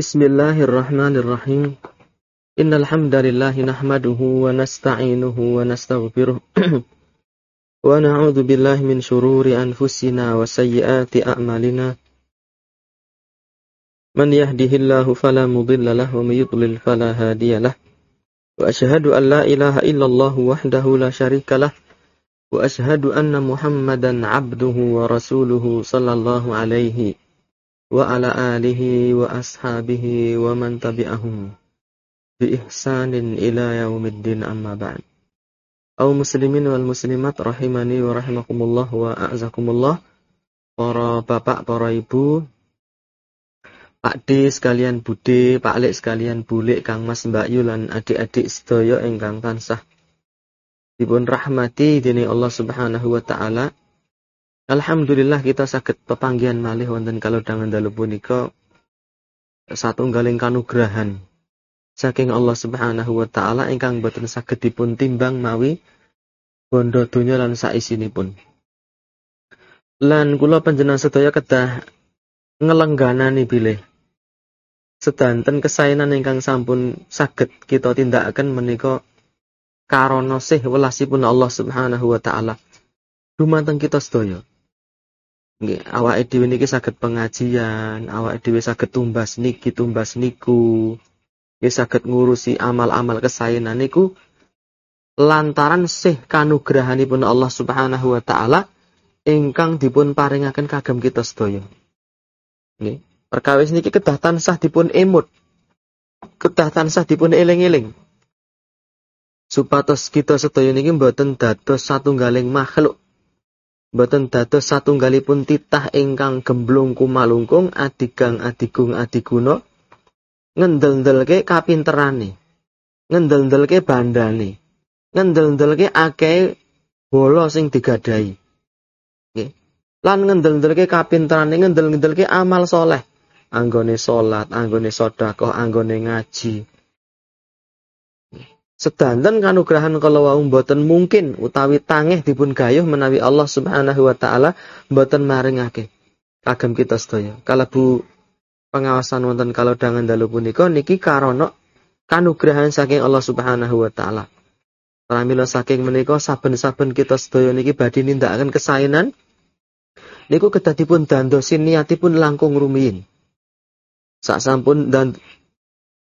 Bismillahirrahmanirrahim. Innal hamdalillah nahmaduhu wa nasta'inuhu wa nastaghfiruh. wa na'udzu billahi min shururi anfusina wa sayyiati a'malina. Man yahdihillahu fala mudilla lahu wa may yudlil fala hadiyalah. Wa ashhadu an la ilaha illallah wahdahu la syarika lah. Wa ashhadu anna Muhammadan 'abduhu wa rasuluhu sallallahu alaihi wa ala alihi wa ashabihi wa man tabi'ahum bi ihsanin ila yaumiddin amma ba'd. Au muslimin wal muslimat rahimani wa rahimakumullah wa a'zakumullah. Para bapak, para ibu, Pak D sekalian Bude, Pak Lek sekalian Bulik, Kang Mas Mbak Yulan, adik-adik sedaya ingkang tansah dipun rahmati dini Allah Subhanahu wa taala Alhamdulillah kita sakit pepanggian malih wonten kalau dangan dalu punika satunggaling kanugrahan saking Allah Subhanahu wa taala ingkang boten saged dipun timbang mawi bondo donya lan saisinipun. Lan kula panjenengan sedaya kedah ngelengganani bilih sedanten kesaenan ingkang sampun saged kita tindakaken menika karana sih welasipun Allah Subhanahu wa taala dumateng kita sedaya. Nggih, awake dhewe niki saged pengajian, awake dhewe saged tumbas niki, tumbas niku. Nggih saged ngurusi amal-amal kesaenan niku lantaran sih kanugrahanipun Allah Subhanahu wa taala ingkang dipun paringaken kagem kita sedaya. Nggih, perkawis niki kedah tansah dipun emut. Kedah tansah dipun eling-eling. Supados kita sedaya niki mboten dados satunggaling makhluk Boten dados satunggalipun titah ingkang gemblung kumalungkung adigang adigung adiguna ngendel-ndelke kapinterane ngendel-ndelke bandane ngendel-ndelke akeh bola sing digadai nggih. Lan ngendel-ndelke kapinterane ngendel-ndelke amal soleh. Anggone salat anggone sedekah anggone ngaji Sedanten kanugrahan kalau wau mboten mungkin utawi tangeh dipun gayuh menawi Allah Subhanahu wa taala mboten maringake kagem kita sedaya. bu pengawasan wonten kalau dangan dalu punika niki karana kanugrahan saking Allah Subhanahu wa taala. Pramila saking menika saben-saben kita sedaya niki badhe nindakaken kesaenan niku kedah dipun dandosi niatipun langkung rumiyin. Sak sampun dan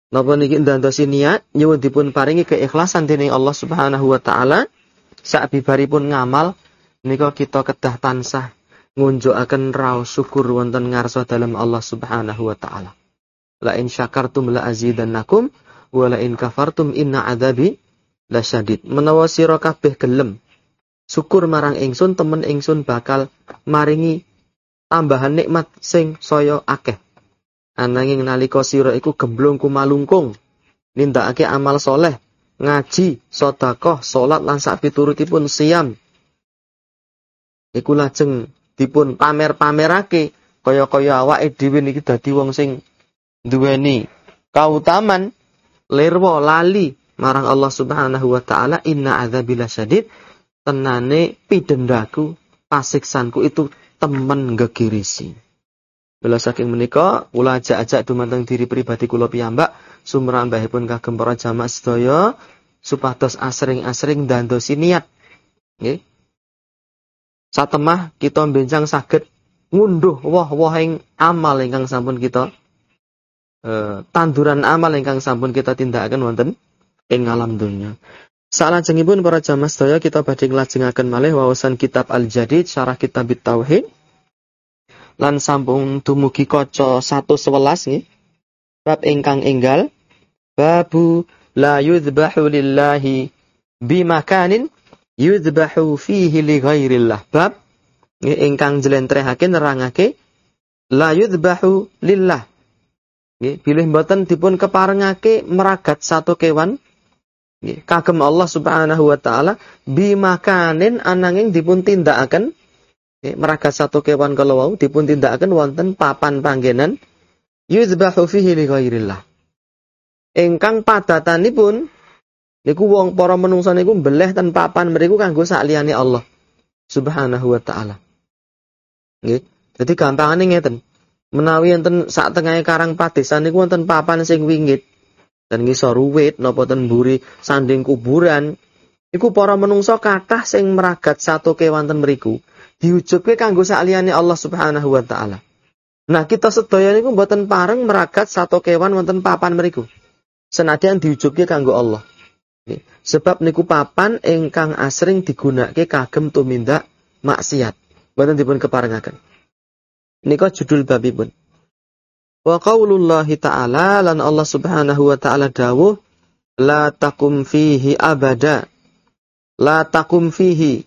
Napa niki ndandosi niat nyuwun dipun paringi keikhlasan dening Allah Subhanahu wa taala sak bibaripun ngamal nika kita kedah tansah ngunjukaken raos syukur wonten ngarsa dalam Allah Subhanahu wa taala. La in syakartum la azidannakum wa la in kafartum inna adzabi lasyadid. Menawa sira kabeh gelem syukur marang ingsun temen ingsun bakal maringi tambahan nikmat sing saya akeh. Ananging nalika sira iku gemblung kumalungkung nindakake amal soleh, ngaji, sedekah, salat lan sak piturutipun siam. Iku lajeng dipun pamer-pamerake kaya-kaya awake dhewe niki dadi wong sing duweni kautaman lirwa lali marang Allah Subhanahu wa taala inna adzabila syadid tenane pidendaku pasiksanku itu temen gegirisi. Bela saking menika kula ajak-ajak dumateng diri pribadi kula piyambak sumrambahipun kagem para jamaah sedaya supados asring-asring dandosi niat. Nggih. Satemah kita benjang saged ngunduh woh-wohing amal ingkang sampun kita eh, tanduran amal ingkang sampun kita tindakaken wonten ing alam dunya. Salajengipun para jamaah sedaya kita badhe nglajengaken malih wawasan kitab Al-Jadid syarah kitab Tauhid lan sampun dumugi kaca 111 nggih. Bab ingkang enggal babu la yudhbahu lillahi bimakanin yudhbahu fihi li ghairillah. Bab ingkang jlentrehake nerangake la yudhbahu lillah. Nggih, bilih mboten dipun keparengake meragat satu kewan kagem Allah Subhanahu wa taala bimakanin ananging dipun tindakaken meragat satu kewan kalau wau dipun tindakaken wonten papan panggenan yuzbahu fihi li ghairillah. Ingkang padatanipun niku wong para menungsa niku mbeleh ten papan mriku kanggo sakliyane Allah Subhanahu wa taala. Nggih. Dadi gampangane ngeten. Menawi enten sak tengahe karang padesan niku wonten papan sing wingit dan ngisor ruwit napa ten mburi sanding kuburan. Iku para menungso kathah sing meragat satu kewanten mriku diujubke kanggo saliyane Allah Subhanahu wa taala. Nah, kita sedaya niku mboten pareng meragat satu kewan wonten papan mriku. Senadyan diujubke kanggo Allah. Sebab niku papan ingkang asring digunakake kagem tumindak maksiat. Mboten dipun keparengaken. Nika judul babipun. Wa qaulullahi ta'ala lan Allah Subhanahu wa taala dawuh la takum fihi abada. La takum fihi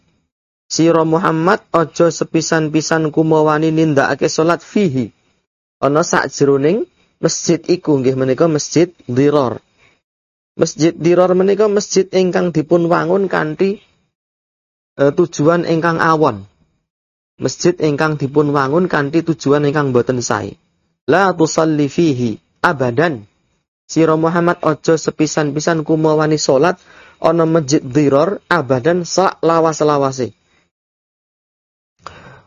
Siro Muhammad ojo sepisan-pisan kumawani nindakake salat fihi. Ana sakjroning masjid iku nggih menika masjid Diror. Masjid Diror menika masjid ingkang dipun wangun kanthi e, tujuan ingkang awon. Masjid ingkang dipun wangun kanthi tujuan ingkang boten sae. La tusalli fihi abadan. Siro Muhammad ojo sepisan-pisan kumawani salat ana masjid Diror abadan sak lawas-lawase.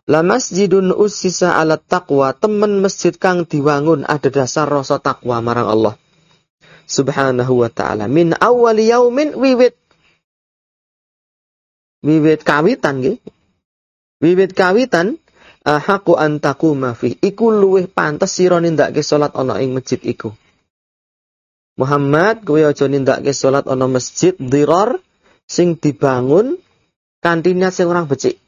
La masjidun usisa ala taqwa, temen masjid kang diwangun ada dasar rasa takwa marang Allah. Subhanahu wa ta'ala. Min awal yaumin wiwit. Wiwit kawitan nggih. Wiwit kawitan ahaku antaku mafi. Iku luweh pantes sira nindakake salat ana ing masjid iku. Muhammad kowe aja nindakake salat ana masjid dirar sing dibangun kantinnya sing orang becik.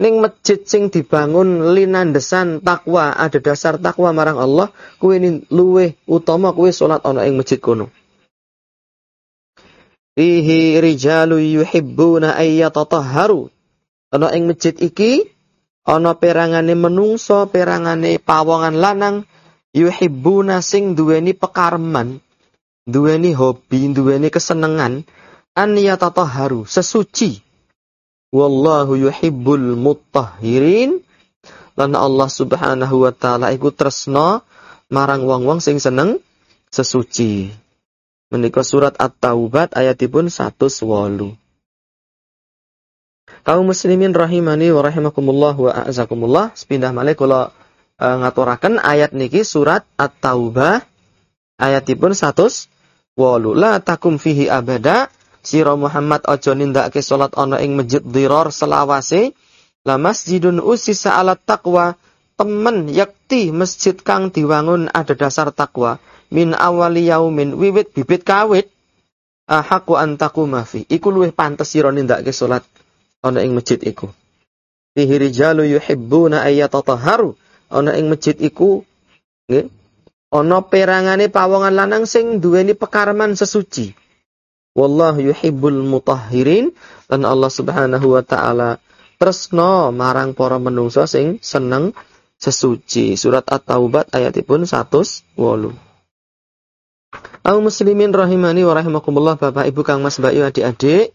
Ning masjid sing dibangun linandesan takwa, ada dasar takwa marang Allah, kuwi luweh utama kuwi salat ana ing masjid kono. Fihi rijalu yuhibbuna ayyatatahharu. Ana ing masjid iki ana perangane menungso, perangane pawongan lanang yuhibbuna sing duweni pekareman, duweni hobi, duweni kesenengan an yatatahharu, sesuci Wallahu yuhibbul mutahhirin. Lan Allah Subhanahu wa taala iku tresna marang wong-wong sing seneng sesuci. Menika surat At-Taubat ayatipun 108. Kaum muslimin rahimani wa rahimakumullah wa a'zakumullah. Sepindah malih kula e, ngaturaken ayat niki surat At-Taubah ayatipun 108. La takum fihi abada sira Muhammad aja nindakake salat ana ing masjid Dirar selawase la masjidun usisa ala taqwa. Temen yakti masjid kang diwangun ada dasar takwa min awali yaumin wiwit bibit kawit. Ahaku antaku mafi iku luwih pantes sira nindakake salat ana ing masjid iku. Fihi rijalu yuhibbuna ayyatatahharu ana ing masjid iku nggih ana perangane pawongan lanang sing duweni pekareman sesuci Wallahu yuhibbul mutahhirin dan Allah Subhanahu wa taala tresno marang para menungso sing seneng sesuci. Surat At-Taubah ayatipun 108. Au muslimin rahimani wa rahimakumullah Bapak Ibu Kang Mas Bayu adik-adik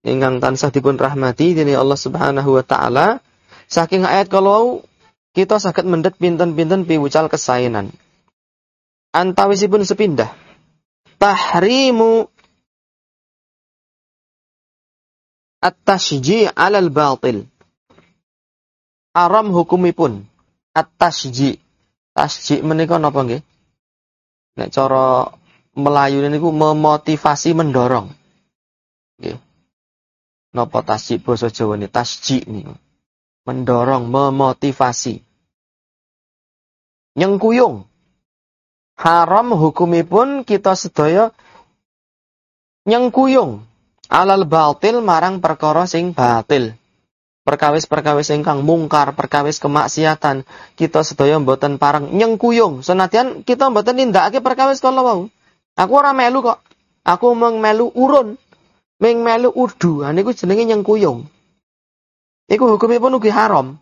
ingkang tansah dipun rahmati dening Allah Subhanahu wa taala. Saking ayat kalau kita sakit mendet pinten-pinten piwucal kesainan. Antawisipun sepindah. Tahrimu at-tasji' 'alal batil. Haram hukumipun at-tasji'. Tasji' menika napa nggih? Nek cara Melayu niku memotivasi mendorong. Nggih. Napa tasji' Jawa ini tasji' niku. Mendorong, memotivasi. Nyengkuyung. Haram hukumipun kita sedaya nyengkuyung alal batil marang perkara sing batil. Perkawis-perkawis ingkang mungkar, perkawis kemaksiatan, kita sedaya mboten pareng nyengkuyung. Senadyan kita mboten nindakake perkawis kala wau. Aku ora melu kok. Aku mung melu urun. Ming melu urdu. Ha niku jenenge nyengkuyung. Iku hukumipun ugi haram.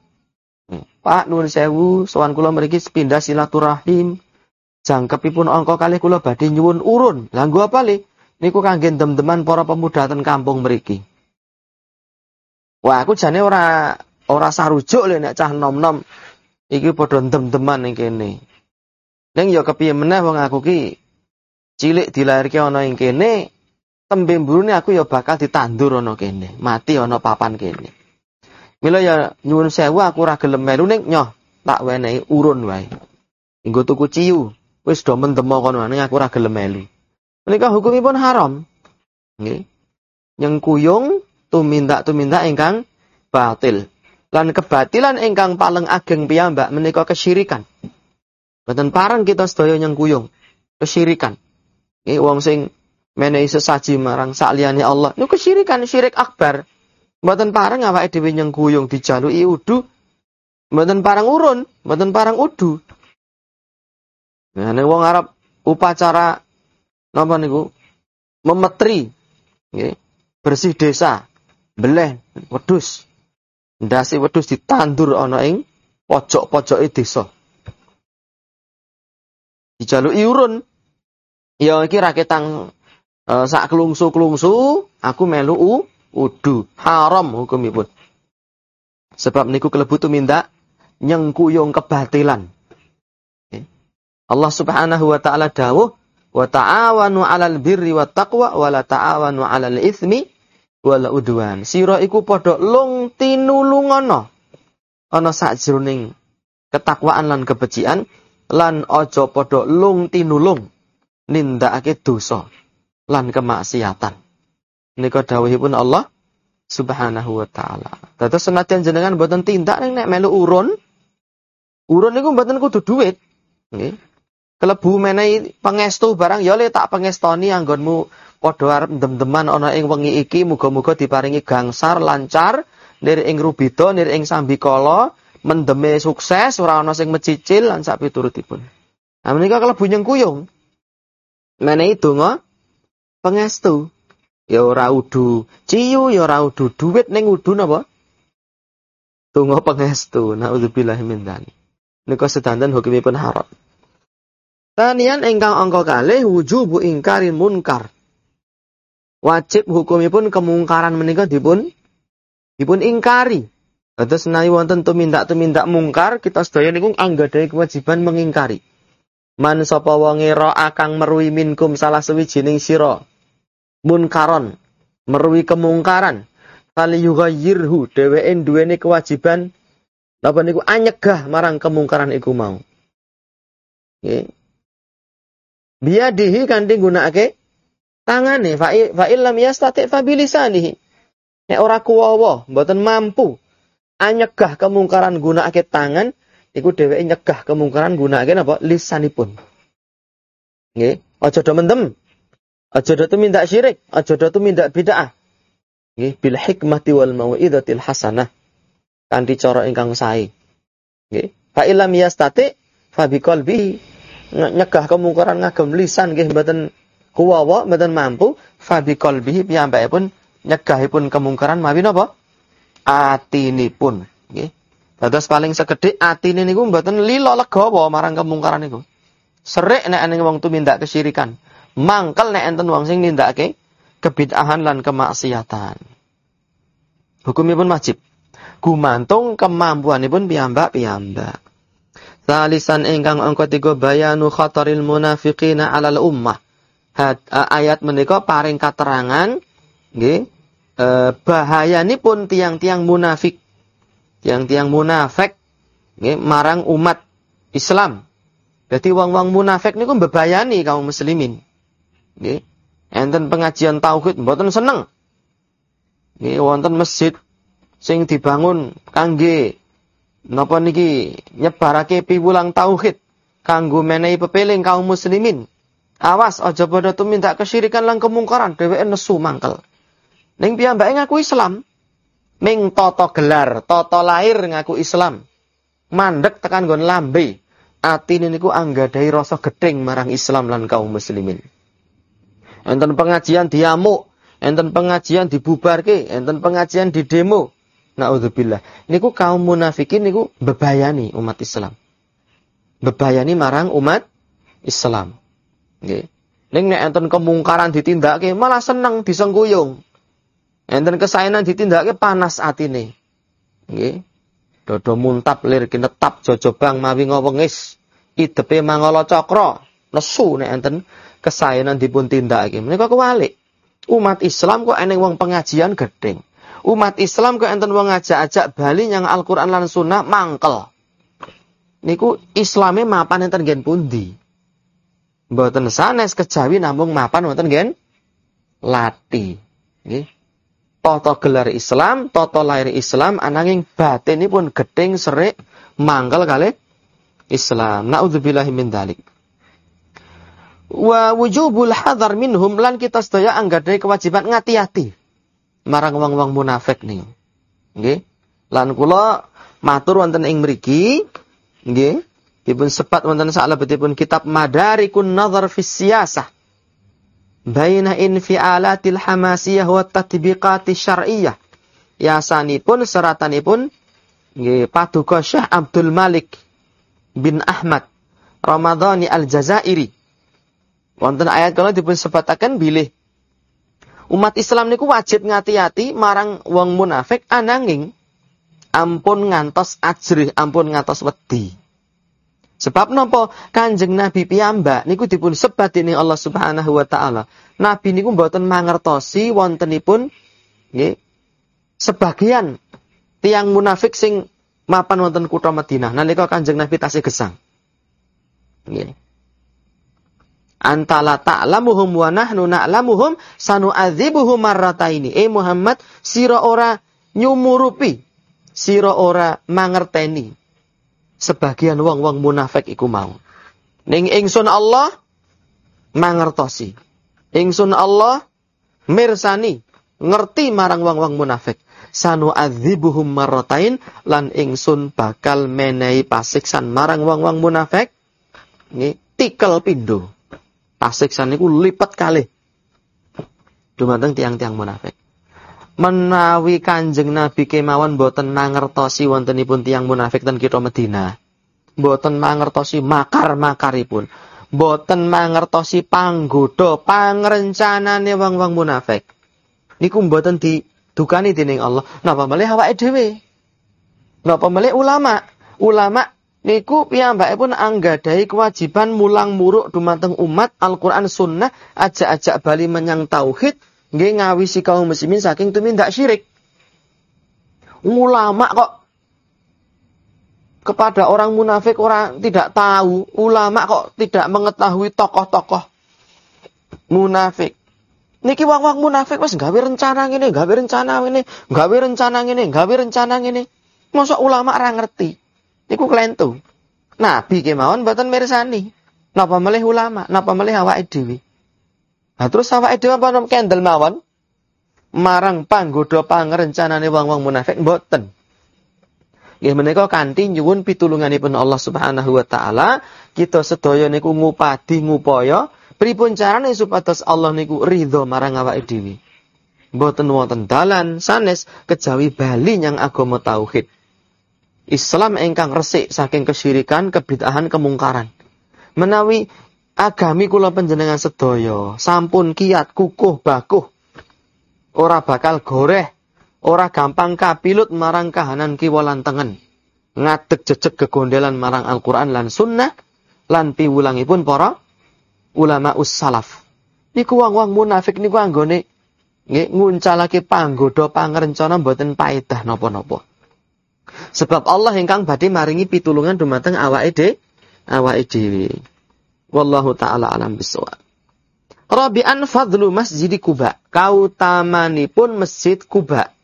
Hmm. Pak nuwun sewu, sowan kula mriki sepindah silaturahim. Jangkepipun angka kalih kula badhe nyuwun urun. Nggo apa le? Niku kangge dem-deman para pemuda ten kampung mriki. Wah, aku jane ora ora sarujuk lho nek cah nom-nom iki padha dem-deman ning kene. Ning ya kepiye meneh wong aku ki cilik dilairke ana ing kene, tembe mburune aku ya bakal ditandur ana kene, mati ana papan kene. Mila ya nyuwun sewu aku ora gelem melu ning nyoh tak wenehi urun wae. Nggo tuku ciu, wis do mendemo kono aku ora gelem melu. Menika hukumipun haram. Nggih. Nyengkuyung tumindak-tumindak ingkang batil. Lan kebatilan ingkang paling ageng piyambak menika kesyirikan. Mboten parang kita sedaya nyengkuyung. Kesyirikan. Nggih wong sing menehi sesaji marang sakliyane Allah. Niku kesyirikan, syirik akbar. Mboten parang awake dhewe nyengkuyung dijaluki udu. Mboten parang urun, mboten parang udu. Nah, nek wong Arab upacara napa niku? Memetri. Nggih. Bersih desa. Beleh wedhus. Ndase wedhus ditandur ana ing pojok-pojoke desa. Dijaluki urun. Ya iki raketang uh, sak kelungsu-kelungsu aku melu u, udu. Haram hukumipun. Sebab niku kelebu tumindak nyengkuyung kebatilan. Allah Subhanahu wa taala dawuh wa ta'awanu 'alal birri wat taqwa wa la ta'awanu 'alal itsmi wal udwan. Sira iku padha lung tinulungono ana sajroning ketakwaan lan kebecikan lan aja padha lung tinulung nindakake dosa lan kemaksiatan. Nika dawuhipun Allah Subhanahu wa taala. Dados senajan jenengan mboten tindak nek melu urun, urun niku mboten kudu duit. Nggih kelebu menehi pengestu barang ya le tak pengestoni anggonmu padha arep dem-deman ana ing wengi iki muga-muga diparingi gangsar lancar nir ing rubida nir ing sambikala mendeme sukses ora ana sing mecicil lan sak piturutipun. Nah menika kelebu nyengkuyung. Menehi donga pengestu. Ya ora udu ciyu ya ora udu duit ning udu napa? Donga pengestu. Nauzubillahi min dzalik. Nika sedanten hukumipun haram. Tanian engkang angka kalih wujubu ingkarin munkar. Wajib hukumipun kemungkaran menika dipun dipun ingkari. Terus nayi wonten tumindak-tumindak mungkar, kita sedaya niku anggadhahi kewajiban mengingkari. Man sapa wonge akang meruwi minkum salah sewijining sira munkaron, meruwi kemungkaran. Fali yughayyirhu dheweke duweni kewajiban napa niku anyegah marang kemungkaran iku mau. Biadihi kanthi gunakake tangane. Fa fa illam yastati fa bilisanihi. Nek ora kuwawa mboten mampu anyegah kemungkaran gunakake tangan iku dheweke nyegah kemungkaran gunakake napa? Lisanipun. Nggih aja do mendem aja do tumindak syirik aja do tumindak bid'ah. Nggih bil hikmati wal mau'izatil hasanah. Kanthi cara ingkang sae. Nggih fa illam yastati fa biqalbi nyegah kemungkaran ngagem lisan nggih mboten kuwawa mboten mampu fa bi qalbihi piyambakipun nyegahipun kemungkaran mawi napa? Atinipun nggih. Dados paling sekedhik atine niku mboten lila legawa marang kemungkaran niku. Serik nek ning wong tumindak kesyirikan. Mangkel nek enten wong sing nindakake kebid'ahan lan kemaksiatan. Hukumipun wajib. Gumantung kemampuanipun piyambak-piyambak Talisan ingkang angka tiga bayanu khataril munafiqina alal ummah. Had, uh, ayat menika paring katerangan nggih uh, bahayanipun tiang-tiang munafik. Tiang-tiang munafik nggih marang umat Islam. Jadi wong-wong munafik niku mbebayani kaum muslimin. Nggih. Enten pengajian tauhid mboten seneng. Nggih wonten masjid sing dibangun kangge Napa niki nyebarake piwulang tauhid kanggo menehi pepeling kaum muslimin. Awas aja padha minta kesyirikan lan kemungkaran dheweke nesu mangkel. Ning piyambake ngaku Islam. Ming toto gelar, toto lahir ngaku Islam. Mandek tekan nggon lambe. Atine niku anggadhahi rasa gedeng marang Islam lan kaum muslimin. Enten pengajian diamuk, enten pengajian dibubarke, enten pengajian di demo. Naudzubillah. Niku kaum munafikin niku bebayani umat Islam. Bebayani marang umat Islam. Nggih. Ning nek enten kemungkaran ditindakake malah seneng disengguyung. Enten kesaenan ditindakake panas atine. Nggih. Dodo muntap lir kinetap jojobang mawi ngowengis. Idepe mangala cakra. Nesu nek enten kesaenan dipun tindakake. Menika kewalik. Umat Islam kok eneng wong pengajian gedeng umat Islam kok enten wong ngajak-ajak bali yang Al-Qur'an lan Sunnah mangkel. niku islame mapan enten gen pundi. Mboten sanes kejawi namung mapan wonten gen lati. Nggih. Toto gelar Islam, toto lahir Islam ananging pun gedeng serik manggal kali Islam. Nauzubillahi min dalik. Wa wujubul hadar minhum lan kita sedaya anggadai kewajiban ngati-hati marang wong-wong munafik nih. Nggih. Lan kula matur wonten ing mriki nggih dipun sepat wonten salebetipun kitab Madarikun Nazar fi Siyasah baina infialatil hamasiyah wa tatbiqati syar'iyyah. Yasanipun seratanipun nggih paduka Syekh Abdul Malik bin Ahmad Ramadhani Al-Jazairi. Wonten ayat kala dipun sebataken bilih umat Islam niku wajib ngati-ati marang wong munafik ananging ampun ngantos ajrih, ampun ngantos wedi. Sebab nopo Kanjeng Nabi piyambak niku dipun sebat dening Allah Subhanahu wa taala. Nabi niku mboten mangertosi wontenipun nggih sebagian tiang munafik sing mapan wonten kutha Madinah nalika Kanjeng Nabi tasih gesang. Nggih. Antala ta'lamuhum wa nahnu na'lamuhum sanu'adzibuhum marrataini. Eh Muhammad, sira ora nyumurupi, sira ora mangerteni sebagian wong-wong munafik iku mau. Ning ingsun Allah mangertosi. Ingsun Allah mirsani, ngerti marang wong-wong munafik. Sanu adzibuhum marratain lan ingsun bakal menehi pasiksan marang wong-wong munafik. Ini tikel pindo. Pasiksan niku lipat kali. Dumateng tiang-tiang munafik. Menawi Kanjeng Nabi kemawon boten mangertosi wontenipun tiang munafik ten kita Medina. Boten mangertosi makar-makaripun. Boten mangertosi panggoda pangrencanane wong-wong munafik. Niku boten didukani dening Allah. Napa melih awake dhewe? Napa melih ulama? Ulama Niku pun anggadai kewajiban mulang muruk dumateng umat Al-Qur'an Sunnah ajak-ajak bali menyang tauhid nggih ngawisi kaum muslimin saking tumindak syirik. Ulama kok kepada orang munafik orang tidak tahu, ulama kok tidak mengetahui tokoh-tokoh munafik. Niki wong-wong munafik wis gawe rencana ngene, gawe rencana ngene, gawe rencana ngene, gawe rencana ngene. Mosok ulama ora ngerti. Niku klentu. Nabi kemawon mboten mirsani. Napa melih ulama, napa melih awake dhewe. Nah terus awake dhewe apa kendel mawon? Marang panggoda pangrencanane wong-wong munafik mboten. Nggih menika kanthi nyuwun pitulunganipun Allah Subhanahu wa taala, kita sedaya niku ngupadi ngupaya pripun carane supados Allah niku ridho marang awake dhewe. Mboten wonten dalan sanes kejawi bali nyang agama tauhid. Islam ingkang resik saking kesyirikan, kebid'ahan, kemungkaran. Menawi agami kula panjenengan sedaya sampun kiat kukuh bakuh ora bakal goreh, ora gampang kapilut marang kahanan kiwa lan tengen. Ngadeg jejeg kegondelan marang Al-Qur'an lan sunnah lan piwulangipun para ulama ussalaf. Niku wong-wong munafik niku anggone nggih nguncalake panggoda pangrencana mboten paedah napa-napa. Sebab Allah ingkang badhe maringi pitulungan dumateng awake dhewe, awake dhewe. Wallahu taala alam bisawab. Rabi'an fadlu masjid Kuba. Kautamanipun masjid Kuba.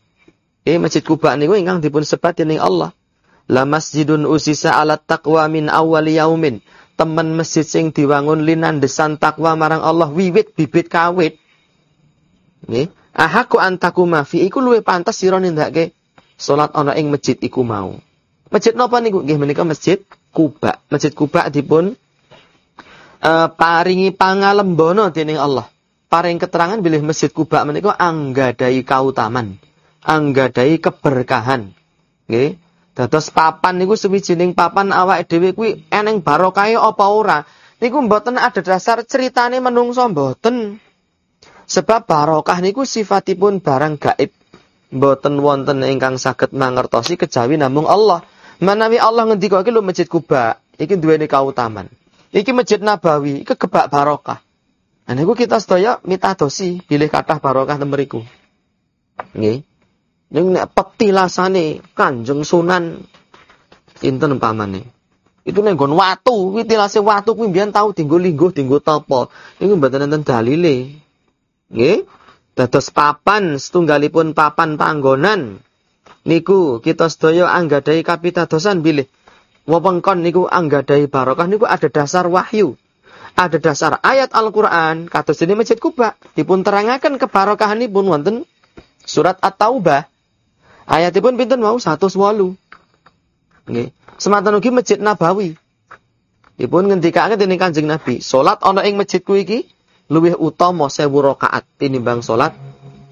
Eh masjid Kuba niku ingkang dipun sebat dening Allah. La masjidun usisa ala taqwa min awal yaumin. Temen masjid sing diwangun linandesan takwa marang Allah wiwit bibit kawit. Nggih. Ahaku antakuma fi iku luwe pantas sira nindakake salat ana ing masjid iku mau. Masjid napa niku? Nggih menika masjid Kuba. Masjid Kuba dipun uh, paringi pangalembono dening Allah. Paring keterangan bilih Masjid Kuba menika anggadai kautaman, anggadai keberkahan. Nggih. Dados papan niku sewijining papan awak dhewe kuwi eneng barokahe apa ora? Niku mboten ada dasar ceritane menungso mboten. Sebab barokah niku sifatipun barang gaib boten wonten ingkang saged mangertosi kejawi namung Allah. Manawi Allah ngendika iki lho Masjid Kuba, iki duweni kautaman. Iki Masjid Nabawi, iki kebak barokah. Nah niku kita sedaya mitadosi bilih kathah barokah temeriku. Nggih. Ning nek petilasane Kanjeng Sunan sinten umpamane? Itu ning nggon watu, kuwi watu kuwi mbiyen tau dienggo lingguh, dienggo tapa. Niku mboten enten dalile. Nggih. Dados papan setunggalipun papan panggonan niku kita sedaya anggadhahi kapitadosan bilih. Wewengkon niku anggadhahi barokah niku ada dasar wahyu. Ada dasar ayat Al-Qur'an kados dene Masjid Kuba dipun terangaken kebarokahanipun wonten surat At-Taubah. Ayatipun pinten mau 108. Nggih. Sematan ugi Masjid Nabawi. Dipun ngendikake dening Kanjeng Nabi, salat ana ing masjid kuwi iki luwih utama 1000 rakaat tinimbang salat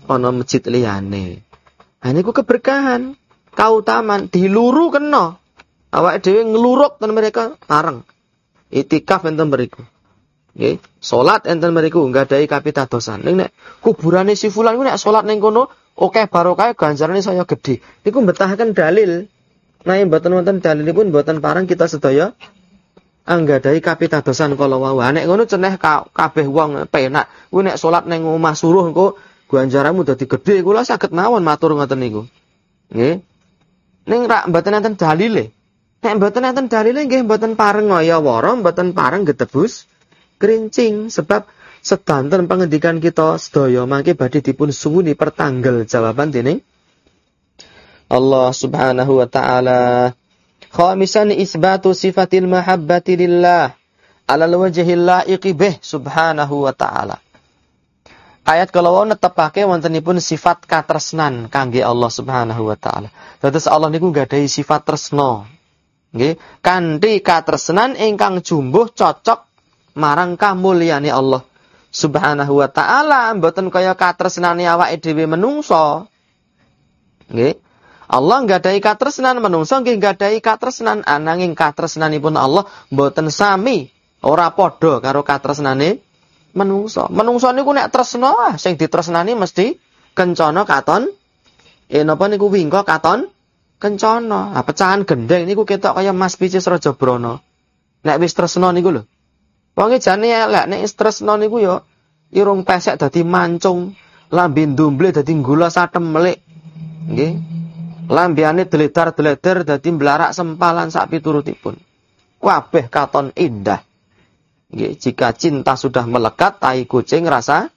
ana masjid liyane. Nah niku keberkahan, kautaman diluru kena. Awak dhewe ngluruk ten mereka pareng. Itikaf enten mriku. Nggih, salat enten mriku nggadahi kapitadosan. Ning nek kuburane si fulan ku nek salat ning kono oke barokah ganjarane saya gede. Niku mbetahaken dalil Nah, mboten wonten dalilipun mboten parang kita sedaya anggadai kapitadosan kala wau. Nek ngono ceneh kabeh wong penak. Kuwi nek salat ning omah suruh engko ganjaranmu dadi gedhe kula saged mawon matur ngoten niku. Nggih. Ning rak mboten enten dalile. Nek mboten enten dalile nggih mboten pareng ngaya wara, mboten pareng getebus kerincing sebab sedanten pengendikan kita sedaya mangke badhe dipun suwuni pertanggal jawaban dening Allah Subhanahu wa taala. Khamisan isbatu sifatil mahabbati lillah ala wajhil laiqi bih subhanahu wa taala. Ayat kalau netepake wontenipun sifat katresnan kangge Allah Subhanahu wa taala. Dados Allah niku gadahi sifat tresno. Nggih, kanthi katresnan ingkang jumbuh cocok marang kamulyane Allah Subhanahu wa taala mboten kaya katresnane awake dhewe menungso. Nggih. Allah nggadahi katresnan menungso nggih nggadahi katresnan ananging katresnanipun Allah mboten sami ora padha karo katresnane menungso. Menungso niku nek tresno ah sing ditresnani mesti kencana katon eh napa niku wingko katon kencana. Ah pecahan gendeng niku ketok kaya Mas Picis Raja Brana. Nek wis tresno niku lho. Wong jane elek nek wis tresno niku yo irung pesek dadi mancung, lambe ndumble dadi gula satem melik. Nggih. Lambiane deledar-deledar dadi mblarak sempalan sak piturutipun. Kabeh katon indah. Jika cinta sudah melekat tai kucing rasa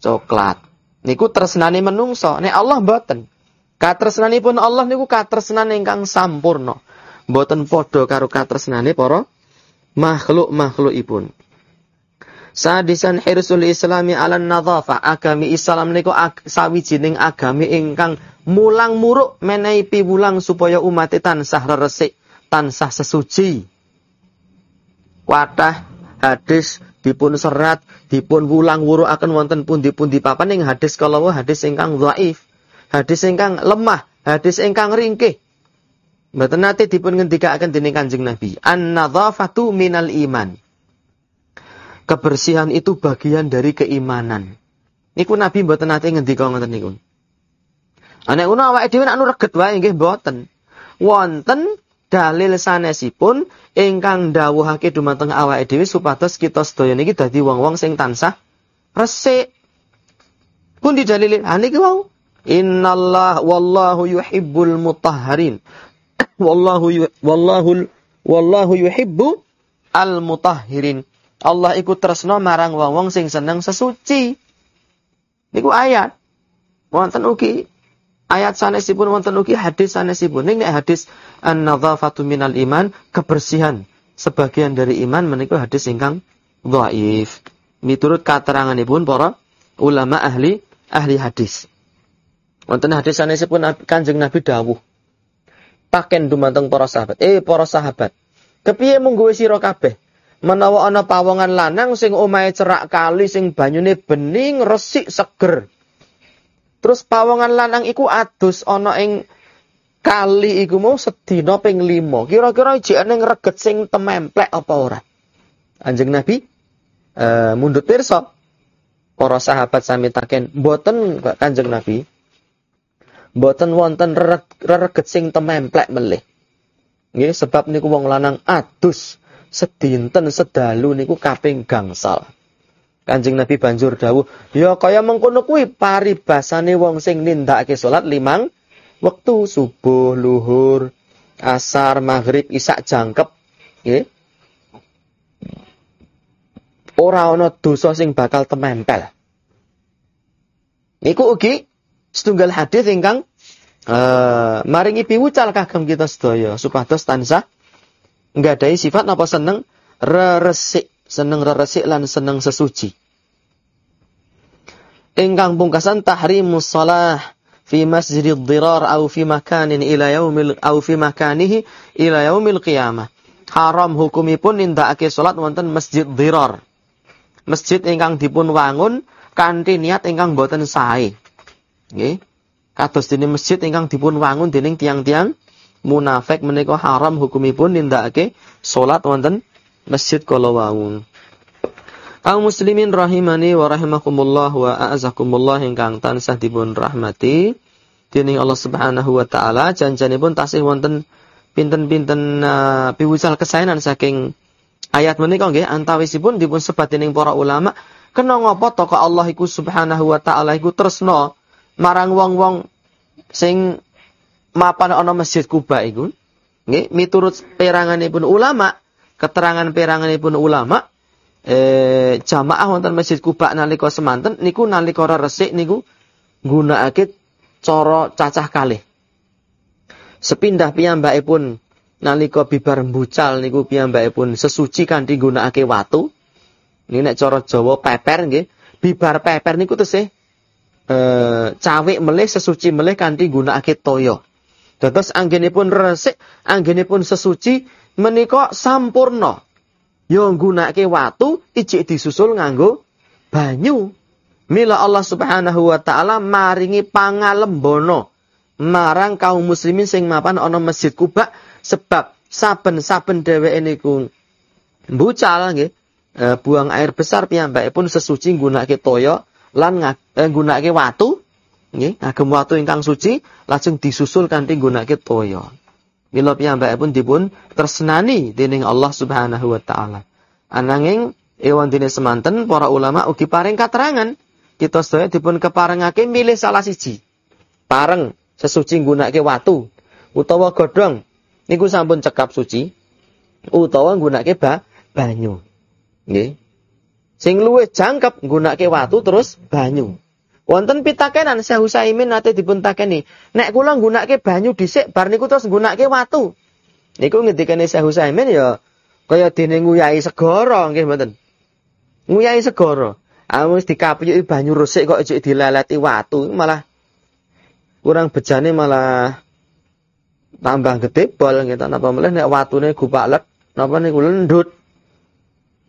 coklat. Niku tresnane menungso, nek Allah mboten. Katresnanipun Allah niku katresnan ingkang sampurna. Mboten padha karo katresnane para makhluk-makhlukipun. Sadisan hirsul islami ala nadhafa agami Islam niku ag sawijining agami ingkang mulang muruk menehi piwulang supaya umat tansah resik, tansah sesuci. Watah hadis dipun serat, dipun wulang wuruk akan wonten pundi-pundi papan ing hadis kalau hadis ingkang dhaif, hadis ingkang lemah, hadis ingkang ringkih. Mboten nate dipun ngendikaken dening Kanjeng Nabi, an-nadhafatu minal iman. Kebersihan itu bagian dari keimanan. Niku Nabi mboten nate ngendika ngoten niku. Anek ngono awake dhewe nek anu reget wae nggih mboten. Wonten dalil sanesipun ingkang dawuhake dumateng awake dhewe supados kita sedaya niki dadi wong-wong sing tansah resik. Pun didalili, ha niki wau. Innallah wallahu yuhibbul mutahharin. wallahu wallahu wallahu yuhibbu al mutahhirin. Allah ikut tresno marang wong-wong sing seneng sesuci. Niku ayat. Wonten ugi ayat sanesipun wonten ugi hadis sanesipun. Ning hadis an-nadzafatu minal iman, kebersihan sebagian dari iman menika hadis ingkang dhaif. Miturut kateranganipun para ulama ahli ahli hadis. Wonten hadis sanesipun Kanjeng Nabi dawuh. Paken dumateng para sahabat. Eh para sahabat. Kepiye mung sira kabeh? menawa ana pawongan lanang sing omahe cerak kali sing banyune bening resik seger. Terus pawongan lanang iku adus ana ing kali iku mau sedina ping 5. Kira-kira jekane ngreget sing tememplek apa ora? Anjing Nabi uh, mundut pirsa. Para sahabat sami taken, mboten Kanjeng Nabi. Mboten wonten rereget sing tememplek melih. Nggih, sebab niku wong lanang adus sedinten sedalu niku kaping gangsal. Kanjeng Nabi banjur dawuh, ya kaya mengkono kuwi paribasane wong sing nindakake salat limang wektu subuh, luhur, asar, maghrib, isak jangkep, nggih. Ora ana dosa sing bakal temempel. Niku ugi setunggal hadis ingkang uh, maringi piwucal kagem kita sedaya supados tansah nggadahi sifat napa seneng reresik, seneng reresik lan seneng sesuci. Ingkang pungkasan tahrimus shalah fi masjidid dirar au fi makanin ila yaumil au fi makanihi ila yaumil qiyamah. Haram hukumipun nindakake salat wonten masjid dirar. Masjid ingkang dipun wangun kanthi niat ingkang boten sae. Nggih. Kados dene masjid ingkang dipun wangun dening tiang-tiang munafik menika haram hukumipun nindakake salat wonten masjid kala wangun. Kaum muslimin rahimani wa rahimakumullah wa a'azakumullah ingkang tansah dipun rahmati dening Allah Subhanahu wa taala janjanipun tasih wonten pinten-pinten uh, piwucal kesaenan saking ayat menika nggih antawisipun dipun sebat dening para ulama kena ngopo toko Allah iku Subhanahu wa taala iku tresno marang wong-wong sing mapan ana Masjid Kuba iku. Nggih, miturut peranganipun ulama, keterangan peranganipun ulama, eh jamaah wonten Masjid Kuba nalika semanten niku nalika resik niku nggunakake cara cacah kalih. Sepindah piyambakipun nalika bibar mbucal niku piyambakipun sesuci kanthi nggunakake watu. Ini nek cara Jawa peper nggih. Bibar peper niku tesih eh, cawik melih sesuci melih kanthi gunakake toya. Dados anggenipun resik, anggenipun sesuci menika sampurna. Yo nggunakake watu ijik disusul nganggo banyu. Mila Allah Subhanahu wa taala maringi pangalembono marang kaum muslimin sing mapan ana Masjid Kuba sebab saben-saben dheweke niku mbucal nggih e, buang air besar piyambakipun sesuci nggunakake toya lan eh, nggunakake watu nggih ngagem watu ingkang suci lajeng disusul kanthi nggunakake toya mila piyambakipun dipun tersenani dening Allah Subhanahu wa taala. Ananging ewan dene semanten para ulama ugi paring katerangan. Kita sedaya dipun keparengake milih salah siji. Pareng sesuci nggunakake watu utawa godhong niku sampun cekap suci utawa nggunakake ba banyu. Nggih. Sing luwih jangkep nggunakake watu terus banyu. Wonten pitakenan Syekh Utsaimin nate dipun takeni, nek kula nggunakake banyu dhisik bar niku terus nggunakake watu. Niku ngendikane Syekh Utsaimin ya kaya dene nguyai segara nggih mboten. Nguyai segara. Awis dikapyuki banyu resik kok ijik dilalati watu malah kurang bejane malah tambah gede bol nggih napa meneh nek watune gupalet napa niku lendut.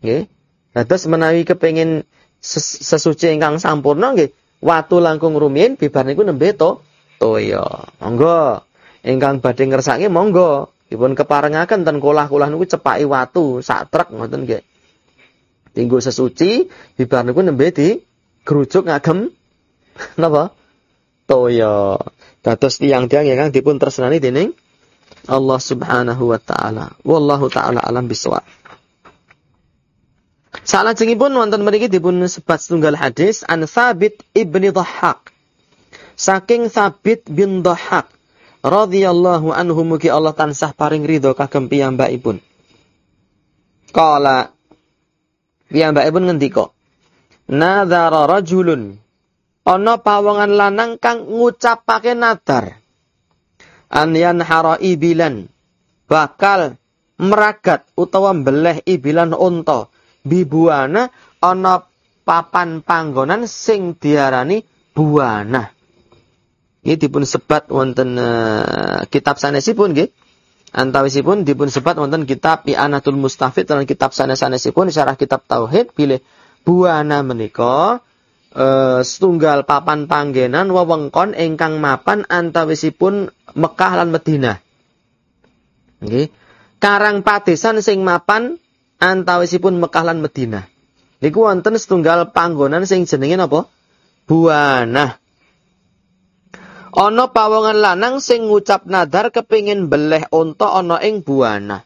Nggih. Nah, terus menawi kepengin sesuci ingkang sampurna nggih, watu langkung rumiyin bibar niku nembe to toya. Monggo ingkang badhe ngersake monggo. Dipun keparengaken ten kolah-kolah niku cepaki watu sak truk ngoten nggih. Tinggu sesuci bibar niku nembe di gerujuk ngagem napa? Toya. Dados tiang-tiang ingkang dipun tresnani dening Allah Subhanahu wa taala. Wallahu taala alam bisawab. Salajengipun wonten mriki dipun sebat setunggal hadis an Thabit ibni Dhahhak. Saking Thabit bin Dhahhak radhiyallahu anhu mugi Allah tansah paring ridho kagem piyambakipun. Qala piyambakipun ngendika Nadhara rajulun ana pawongan lanang kang ngucapake nadar an yanhara ibilan bakal meragat utawa mbeleh ibilan unta bibuana ana papan panggonan sing diarani buana. Ini dipun sebat wonten uh, kitab sanesipun nggih. Antawisipun dipun sebat wonten kitab I'anatul Mustafid dan kitab sanes-sanesipun syarah kitab tauhid pilih buana menika uh, setunggal papan panggenan wewengkon ingkang mapan antawisipun Mekah lan Madinah. Nggih. Karang padesan sing mapan antawisipun Mekah lan Madinah. Niku wonten setunggal panggonan sing jenenge napa? Buana. Ana pawongan lanang sing ngucap nadar kepingin beleh unta ana ing buana.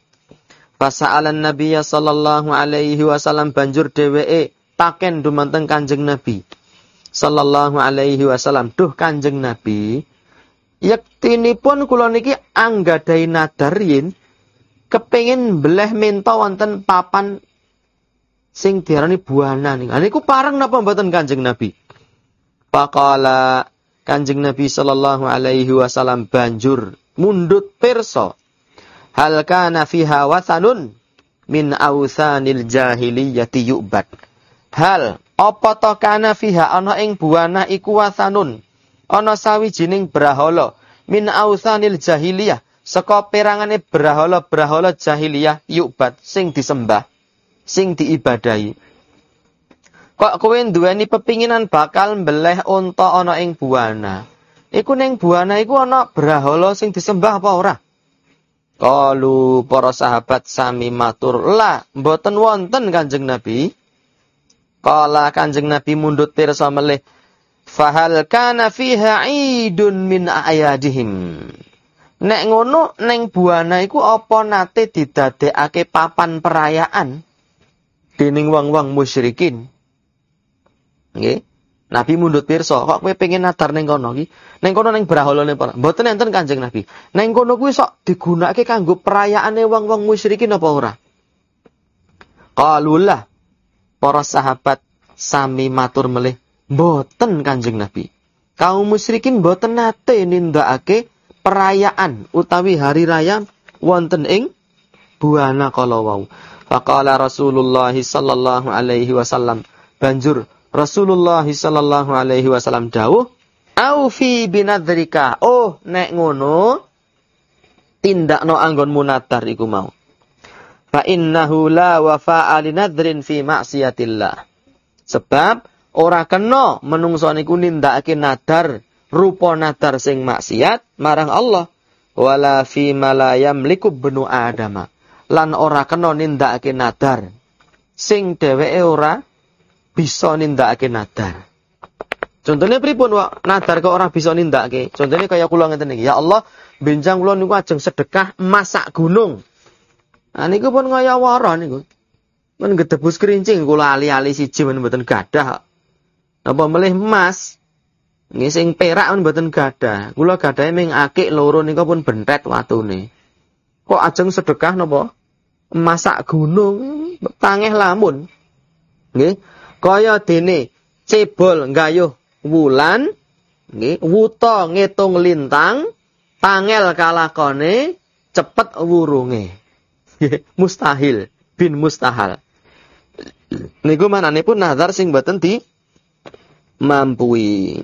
Fasa'alan Nabi sallallahu alaihi wasallam banjur dheweke taken dumateng Kanjeng Nabi sallallahu alaihi wasallam. Duh Kanjeng Nabi, yaktinipun kula niki anggadai nadarin kepengin beleh mento wonten papan sing diarani buana nih. Niku parang napa mboten Kanjeng Nabi? Faqala Kanjeng Nabi sallallahu alaihi wasallam banjur mundut perso. Hal kana fiha wathanun min awthanil jahiliyati yu'bad. Hal apa to kana fiha ana ing buana iku wathanun. Ana sawijining brahala min awthanil jahiliyah saka perangane brahala-brahala jahiliyah yu'bad sing disembah sing diibadahi. Kok kowe duweni pepinginan bakal mbeleh unta ana ing buana. Iku ning buana iku ana brahala sing disembah apa ora? Kalu para sahabat sami matur, "La, mboten wonten Kanjeng Nabi." Kala Kanjeng Nabi mundut pirsa melih, "Fahal kana fiha idun min ayadihim." Nek ngono neng buana iku apa nate didadekake papan perayaan? dening wong-wong musyrikin. Nggih. Nabi mundut pirsa, kok kowe pengen nadar ning kono iki? Ning kono ning brahalane para. Mboten enten Kanjeng Nabi. Ning kono kuwi sok digunakake kanggo perayaane wong-wong musyrikin apa ora? Qalulah para sahabat sami matur melih, mboten Kanjeng Nabi. Kaum musyrikin mboten nate nindakake perayaan utawi hari raya wonten ing buana kala wau. Faqala Rasulullah sallallahu alaihi wasallam. Banjur Rasulullah sallallahu alaihi wasallam dawuh, "Aufi binadrika." Oh, nek ngono tindakno anggonmu nadar iku mau. Fa innahu la wafa'a linadrin fi ma'siyatillah. Sebab ora kena menungso niku nindakake nadar rupa nadar sing maksiat marang Allah wala fi malayam likub benu adama lan ora kena nindakake nadar. Sing dheweke ora bisa nindakake nadar. Contohnya pripun wak nadar kok ora bisa nindakake. Contohnya kaya kula ngeten ya Allah, benjang kula niku ajeng sedekah masak gunung. Nah niku pun kaya wara niku. Men gedebus kerincing kula ali-ali siji men mboten gadah. Napa melih emas? Nggih sing perak men mboten gadah. Kula gadahe ming akik loro niku pun bentet watune. Kok ajeng sedekah napa? masak gunung tangeh lamun nggih kaya dene cebol gayuh wulan nggih wuta ngitung lintang tangel kalakone cepet wurunge mustahil bin mustahal niku manane pun nazar sing boten di mampui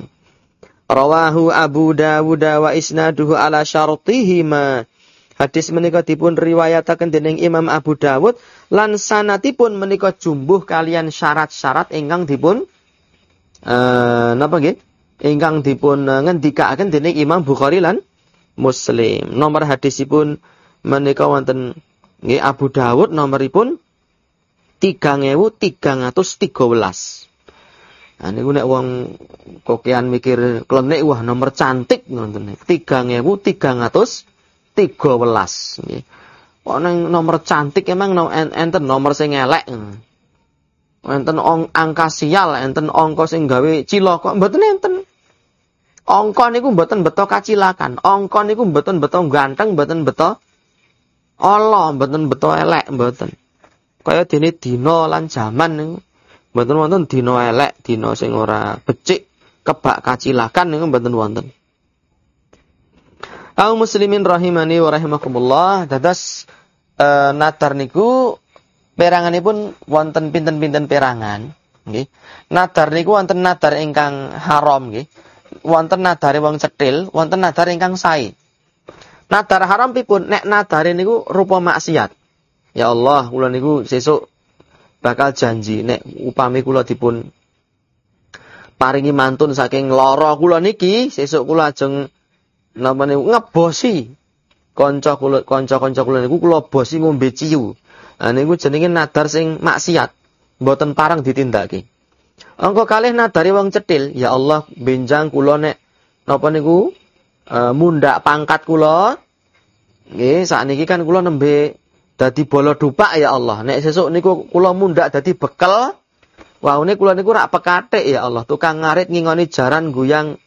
rawahu abu dawud wa isnaduhu ala syartihi ma Hadis menika dipun riwayataken dening Imam Abu Dawud lan sanatipun menika jumbuh kalian syarat-syarat ingkang dipun eh napa nggih? Ingkang dipun uh, ngendikaaken dening Imam Bukhari lan Muslim. Nomor hadisipun menika wonten nggih Abu Dawud nomoripun 3313. Nah niku nek wong kokean mikir klenik wah nomor cantik ngoten. 3300 tiga welas. Kok neng nomor cantik emang no, enten nomor sing elek. Enten ong, angka sial, enten angka sing gawe cilaka, mboten enten. Angka niku mboten beto kacilakan. Angka niku mboten beto ganteng, mboten beto Allah, mboten beto elek, mboten. Kaya dene dina lan jaman niku mboten wonten dina elek, dina sing ora becik, kebak kacilakan niku mboten wonten. Kaum muslimin rahimani wa rahimakumullah, dadas e, natar niku peranganipun wonten pinten-pinten perangan, nggih. Nadar niku wonten nadar ingkang haram nggih. Wonten nadare wong cetil, wonten nadar ingkang sae. Nadar haram pipun nek nadare niku rupa maksiat. Ya Allah, kula niku sesuk bakal janji nek upami kula dipun paringi mantun saking lara kula niki, sesuk kula ajeng napa ngebosi kanca kula kanca-kanca kula niku kula bosi ngombe ciu. Nah niku jenenge nadar sing maksiat, mboten parang ditindakake. Angka kalih nadari wong cetil, ya Allah benjang kula nek napa niku e, mundak pangkat kula. Nggih, sakniki kan kula nembe dadi bolo dupak ya Allah. Nek sesuk niku kula mundak dadi bekel, wah ini kula niku rak pekatik ya Allah. Tukang ngarit ngingoni jaran guyang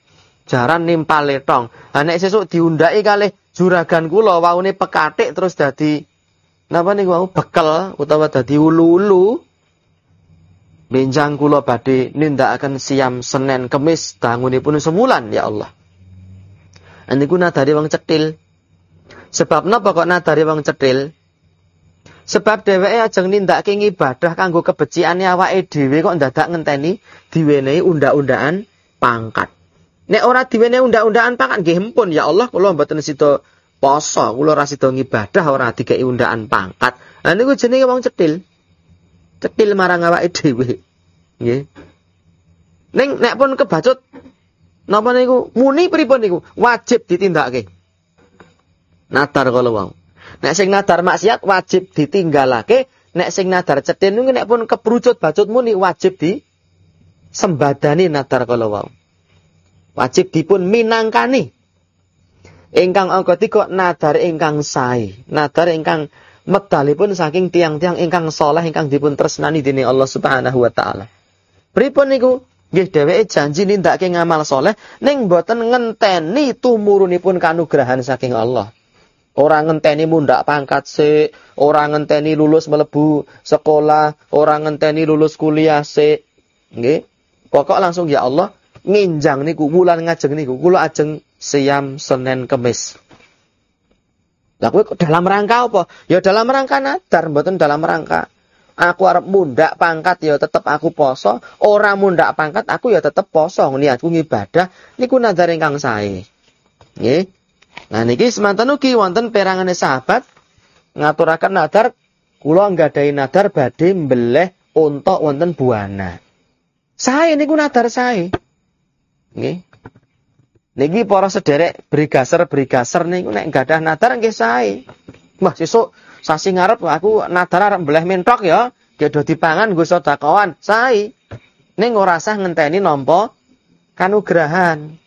jaran nimpal letong. Lah nek sesuk diundhaki kalih juragan kula waune pekatik terus dadi napa niku wau bekel utawa dadi ulu-ulu benjang kula badhe nindakaken siam Senin Kemis dangunipun semulan ya Allah. Aniku nadari wong cetil. Sebab napa kok nadari wong cetil? Sebab dheweke ajeng nindakake ibadah kanggo kebeciane awake dhewe kok dadak ngenteni diwenehi unda-undaan pangkat. Nek ora diwenehi unda-undaan pangkat nggih empun ya Allah kula mboten sida poso, kula ora sida ngibadah ora dikeki undaan pangkat. Lah niku jenenge wong cetil. Cetil marang awake dhewe. Nggih. Ning nek pun kebacut napa niku muni pripun niku wajib ditindakake. Nadar kala wau. Nek sing nadar maksiat wajib ditinggalake, nek sing nadar cedhen niku nek pun kebrucut bacut muni wajib di sembadani nadar kala wau. Wajib dipun minangkani. Ingkang angka tiga nadar ingkang sae. Nadar ingkang medalipun saking tiang-tiang ingkang saleh ingkang dipun tresnani dening Allah Subhanahu wa taala. Pripun niku? Nggih dheweke janji nindakake ngamal soleh ning boten ngenteni tumurunipun kanugrahan saking Allah. Orang ngenteni mundak pangkat se, orang ngenteni lulus melebu sekolah, orang ngenteni lulus kuliah se. Nggih. Pokok langsung ya Allah nginjang niku wulan ngajeng niku kula ajeng siam Senin Kemis. Lah kowe dalam rangka apa? Ya dalam rangka nadar, mboten dalam rangka aku arep mundak pangkat ya tetep aku poso, ora mundak pangkat aku ya tetep poso niatku ngibadah niku nadar ingkang sae. Nggih. Nah niki semanten ugi wonten perangane sahabat ngaturaken nadar kula nggadahi nadar badhe mbeleh unta wonten buana. Sae niku nadar sae. Nggih. Niki para sederek brigaser-brigaser niku nek gadah nadar nggih sae. Wah sesuk sasi ngarep aku nadar arep mbeleh mentok ya, gedo dipangan nggo sedekawan. Sae. Ning ora ngenteni nampa kanugrahan.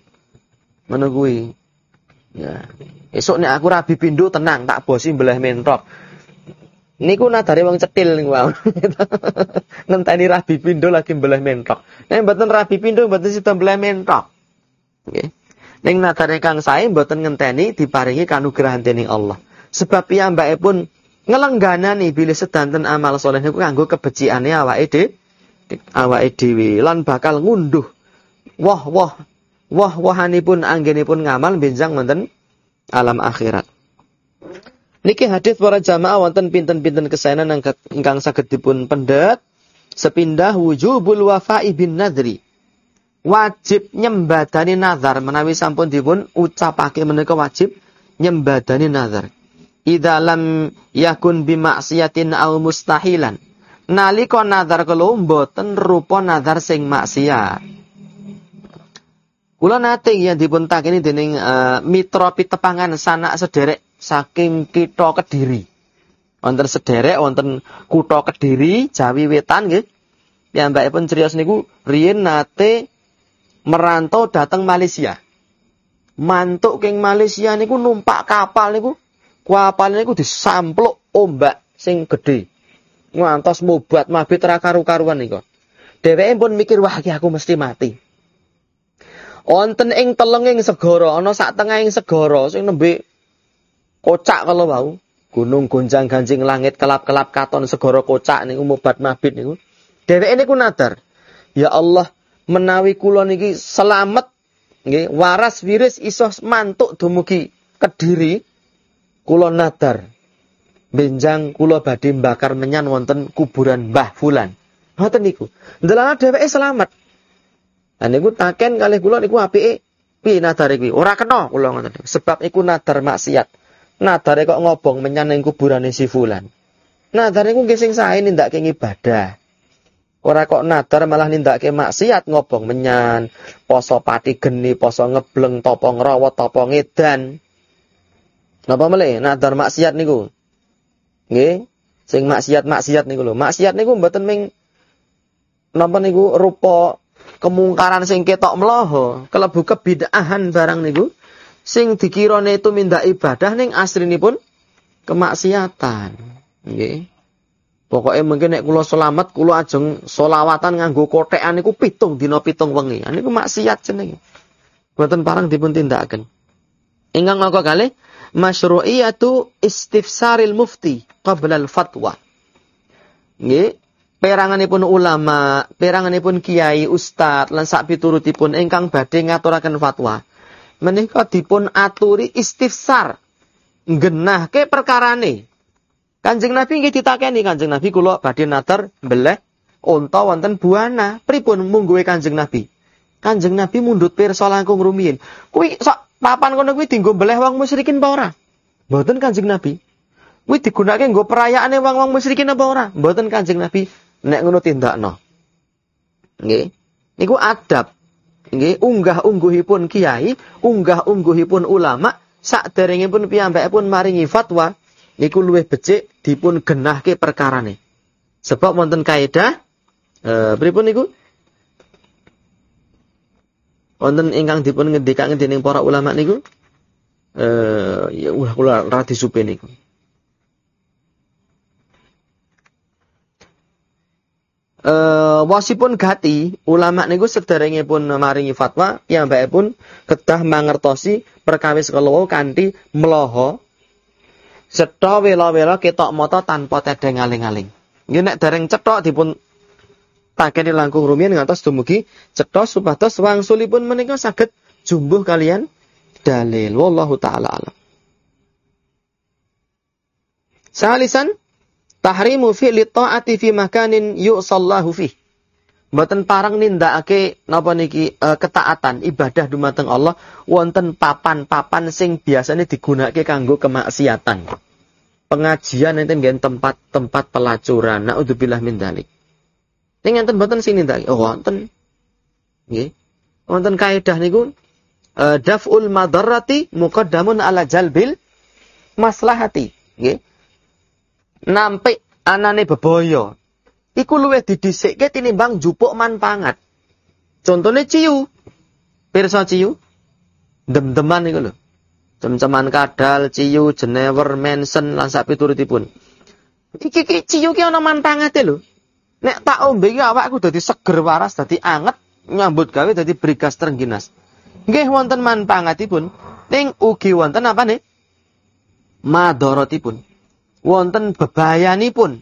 Menungui. Ya. Nek aku rabi pindho tenang, tak bosi mbelah mentok. Niku nadare wong cetil niku wae. Ngenteni rabi pindho lagi mbelah mentok. Nek mboten rabi pindho mboten sida mbelah mentok. Nggih. Ning nadare kang sae mboten ngenteni diparingi kanugrahan dening Allah. Sebab piyambake pun ngelengganani bilih sedanten amal soleh niku kanggo kebeciane awake dhewe awake dhewe lan bakal ngunduh wah wah wah wahanipun anggenipun ngamal benjang wonten alam akhirat. Niki hadis para jamaah wonten pinten-pinten kesaenan ingkang saged dipun pendet sepindah wujubul wafa'i bin nadri. Wajib nyembadani nazar menawi sampun dipun ucapake menika wajib nyembadani nazar. Idza lam yakun bimaksiatin au mustahilan. Nalika nazar kula mboten rupa nazar sing maksiat. Kula nate yang dipun takeni dening uh, mitra pitepangan sanak sederek saking kita Kediri. Wonten sederek wonten kutha Kediri, Jawi Wetan nggih. Piyambakipun criyos niku riyen nate merantau dateng Malaysia. Mantuk king Malaysia niku numpak kapal niku. Kapal niku disampluk ombak sing gedhe. Ngantos mobat mabit ra karu-karuan niku. Dheweke pun mikir wah iki aku mesti mati. Wonten ing telenging segara ana sak tengahing segara sing nembe kocak kalau wau. Gunung gonjang ganjing langit kelap-kelap katon segara kocak niku mubat mabit niku. Dheweke niku nadar. Ya Allah, menawi kula niki selamat nggih, waras wiris iso mantuk dumugi Kediri, kula nadar. Benjang kula badhe bakar menyan wonten kuburan Mbah Fulan. Ngoten niku. Ndelala dheweke selamat. Lah niku taken kalih kula niku apike piye nadare kuwi? Ora kena kula ngoten. Sebab iku nadar maksiat. Nadare kok ngobong menyan ning kuburane si fulan. Nadare iku nggih sing sae nindakake ibadah. Ora kok nadar malah nindakake maksiat ngobong menyan, poso pati geni, poso ngebleng, topo ngrawat, topo ngedan. Napa melih nadar maksiat niku? Nggih, sing maksiat-maksiat niku lho. Maksiat niku mboten ming napa niku rupa kemungkaran sing ketok meloho, kelebu kebid'ahan barang niku sing dikirane itu minta ibadah ning asrinipun kemaksiatan. Nggih. Pokoknya mungkin nek kula selamat kula ajeng solawatan nganggo kotekan niku pitung dina pitung wengi. Niku maksiat jenenge. Mboten parang dipun tindakaken. Ingkang mangka kalih masyru'iyatu istifsaril mufti qabla al-fatwa. Nggih, peranganipun ulama, peranganipun kiai, ustad lan sak piturutipun ingkang badhe ngaturaken fatwa. Menika dipun aturi istifsar genahke perkarane. Kanjeng Nabi nggih ditakeni Kanjeng Nabi kula badhe natar beleh unta wonten buana. Pripun mungguhe Kanjeng Nabi? Kanjeng Nabi mundut pirsa langkung rumiyin. Kuwi sok papan kono kuwi dienggo beleh wong musyrikin apa ora? Mboten Kanjeng Nabi. Kuwi digunakake nggo perayaane wong-wong musyrikin apa ora? Mboten Kanjeng Nabi. Nek ngono tindakno. Nggih. Niku adab. Nggih, unggah-ungguhipun kiai, unggah-ungguhipun ulama, pun piyambakipun maringi fatwa niku luwih becik dipun genahke perkarane. Sebab wonten kaidah eh pripun niku? wonten ingkang dipun ngendikaken dening para ulama niku eh ya ulah kula ra disupe niku. Uh, wasipun gati ulama niku pun maringi fatwa yang baik pun kedah mangertosi perkawis kalau kanthi meloho cetha wela-wela ketok mata tanpa tedeng aling-aling. Nggih nek dereng cetok dipun takeni langkung rumiyin ngantos dumugi cetha supados wangsulipun menika saged jumbuh kalian dalil wallahu taala alam. Salisan tahrimu fi'li ta'ati fi makanin yu'sallahu fi. Mboten parang nindakake napa niki e, ketaatan ibadah dumateng Allah wonten papan-papan sing biasanya digunakake kanggo kemaksiatan. Pengajian enten nggih tempat-tempat pelacuran. Naudzubillah min dzalik. Ning enten mboten sini ta? Oh wonten. Nggih. Wonten kaidah niku uh, daf'ul madarrati muqaddamun ala jalbil maslahati. Nggih. Nampik anane bebaya. Iku luwih didhisikke tinimbang jupuk manpangat. Contohnya ciu. Pirsa ciu. Dem-deman niku lho. Cem-ceman kadal, ciu, jenewer, mensen lan sak piturutipun. Iki iki ciu ki ana manpangate lho. Nek tak ombe iki awakku dadi seger waras, dadi anget, nyambut gawe dadi brigas terengginas. Nggih wonten manfaatipun, ning ugi wonten apa nih? Madharatipun. Wonten bebayanipun.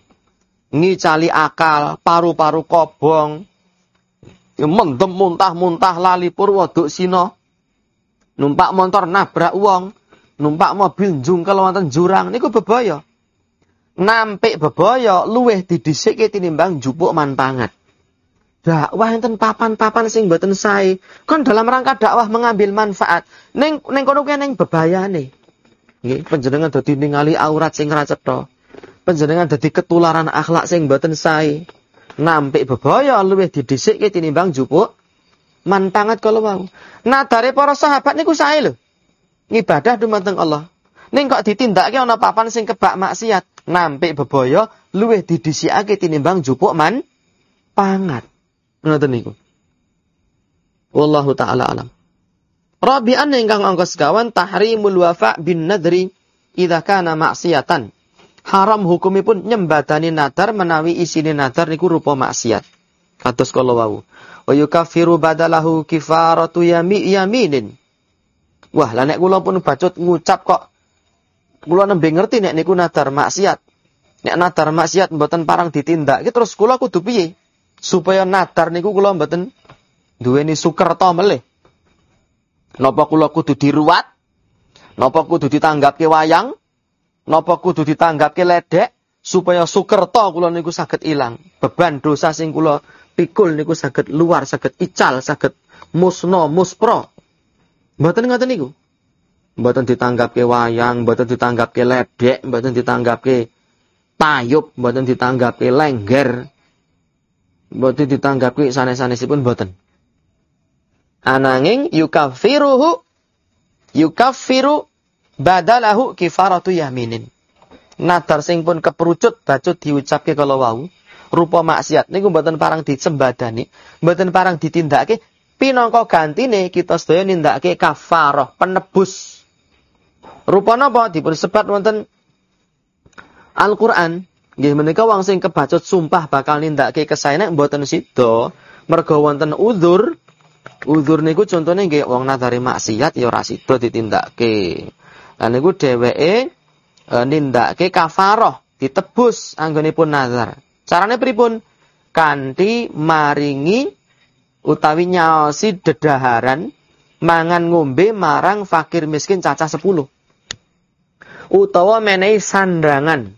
Ngicali akal, paru-paru kobong, mendem muntah-muntah lali purwoduk sino. Numpak motor nabrak wong, numpak mobil jungkel wonten jurang niku bebaya nampik bebaya luweh didhisikke tinimbang jupuk manpangat. Dakwah enten papan-papan sing mboten sae. Kon dalam rangka dakwah mengambil manfaat. Ning ning kono kuwi ning bebayane. Nggih, panjenengan dadi ningali aurat sing ra cetha. Panjenengan dadi ketularan akhlak sing mboten sae. Nampik bebaya luwih didhisikke tinimbang jupuk manpangat kalau mau. Nah, dari para sahabat niku sae lho. Ngibadah dumateng Allah. Ning kok ditindakake ana papan sing kebak maksiat nampik bebaya luwih didhisikake tinimbang jupuk man pangat. Ngoten niku. Wallahu taala alam. Rabi'an ingkang angka sekawan tahrimul wafa bin nadri idza kana maksiatan. Haram hukumipun nyembadani nadar menawi isine nadar niku rupa maksiat. Kados kala wau. Wa yukaffiru badalahu kifaratu yami yaminin. Wah, lah nek kula pun bacut ngucap kok Kula nembe ngerti nek niku nadar maksiat. Nek nadar maksiat mboten parang ditindak, terus kula kudu piye? Supaya nadar niku kula mboten duweni sukerta melih. Napa kula kudu diruat? Napa kudu ditanggapke wayang? Napa kudu ditanggapke ledek supaya sukerta kula niku saged ilang. Beban dosa sing kula pikul niku saged luar, saged ical, saged musno, muspro. Mboten ngoten niku mboten ke wayang, mboten ke ledek, mboten ke tayub, mboten ke lengger, mboten ke sanes-sanesipun mboten. Ananging yukafiruhu yukafiru badalahu kifaratu yaminin. Nadar sing pun keperucut bacut diucapke kalau wau. Rupa maksiat niku mboten parang disembadani, mboten parang ditindakake pinangka gantine kita sedaya nindakake kafarah, penebus. Rupa napa dipun sebat wonten Al-Qur'an. Nggih menika wong sing kebacut sumpah bakal nindakake kesaenek mboten sida. Mergo wonten udzur udzur niku contone nggih wong nadari maksiat ya ora sida ditindakake Lan niku dheweke e, nindakake kafaroh, ditebus anggonipun nazar. Carane pripun? Kanthi maringi utawi nyaosi dedaharan mangan ngombe marang fakir miskin cacah sepuluh. Utawa menehi sandangan,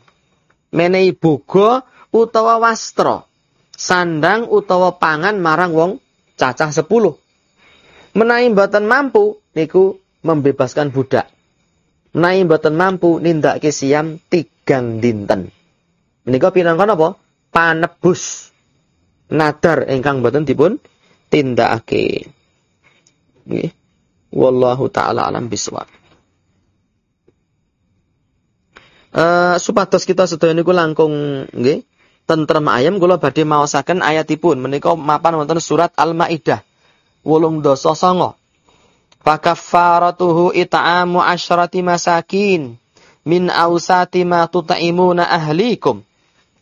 menehi boga utawa wastro, sandang utawa pangan marang wong cacah sepuluh. Menawi mboten mampu niku membebaskan budak. Menawi mboten mampu nindakake siam tigang dinten. Menika pinangka napa? Panebus nadar ingkang mboten dipun tindakake. Nggih. Wallahu taala alam bisawab. Uh, supados kita sedaya niku langkung nggih tentrem ayam kula badhe maosaken ayatipun menika mapan wonten surat Al-Maidah dosa songo. Fakaffaratuhu it'amu asyrati masakin min awsati ma tuta'imuna ahlikum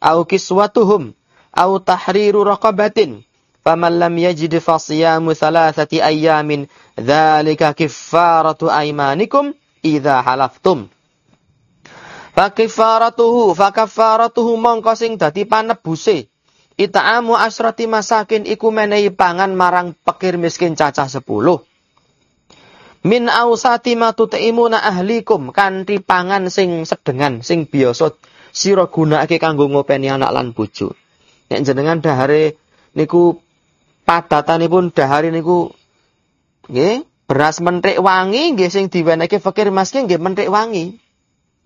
au kiswatuhum au tahriru raqabatin faman lam yajid fasiyamu thalathati ayyamin dzalika kiffaratu aymanikum idza halaftum Fakiffaratuhu fakaffaratuhu mongko sing dadi panebuse Ita'amu asrati masakin iku menehi pangan marang pekir miskin cacah sepuluh. Min ausati ma tut'imuna ahlikum kanthi pangan sing sedengan sing biasa sira gunakake kanggo ngopeni anak lan bojo. Nek jenengan dahare niku padatanipun dahare niku nggih beras mentik wangi nggih sing diwenehke fakir miskin nggih mentik wangi.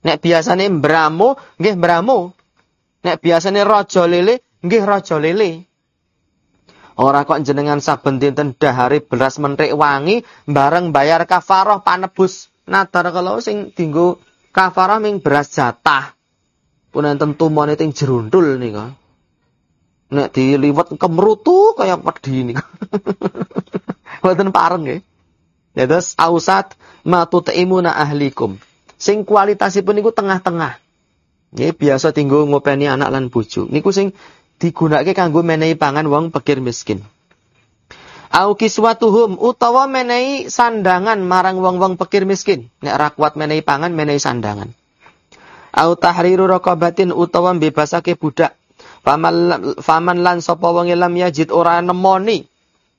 Nek biasane mbramo nggih mbramo. Nek biasane raja lele Nggih raja lele. Ora kok jenengan saben dinten dahare beras mentik wangi bareng bayar kafarah panebus nadar kalau sing dinggo kafarah ming beras jatah. Pun enten tumone ting jerundul nika. Nek diliwet kemrutu kaya pedhi nika. Mboten pareng nggih. Ya terus ausat matutaimuna ahlikum. Sing kualitasipun niku tengah-tengah. Nggih biasa tinggo ngopeni anak lan bojo. Niku sing digunakake kanggo menehi pangan wong pikir miskin. Au kiswatuhum utawa menehi sandangan marang wong-wong pikir miskin. Nek ra kuat pangan menehi sandangan. Au tahriru raqabatin utawa bebasake budak. Faman faman lan sapa wong lam yajid ora nemoni.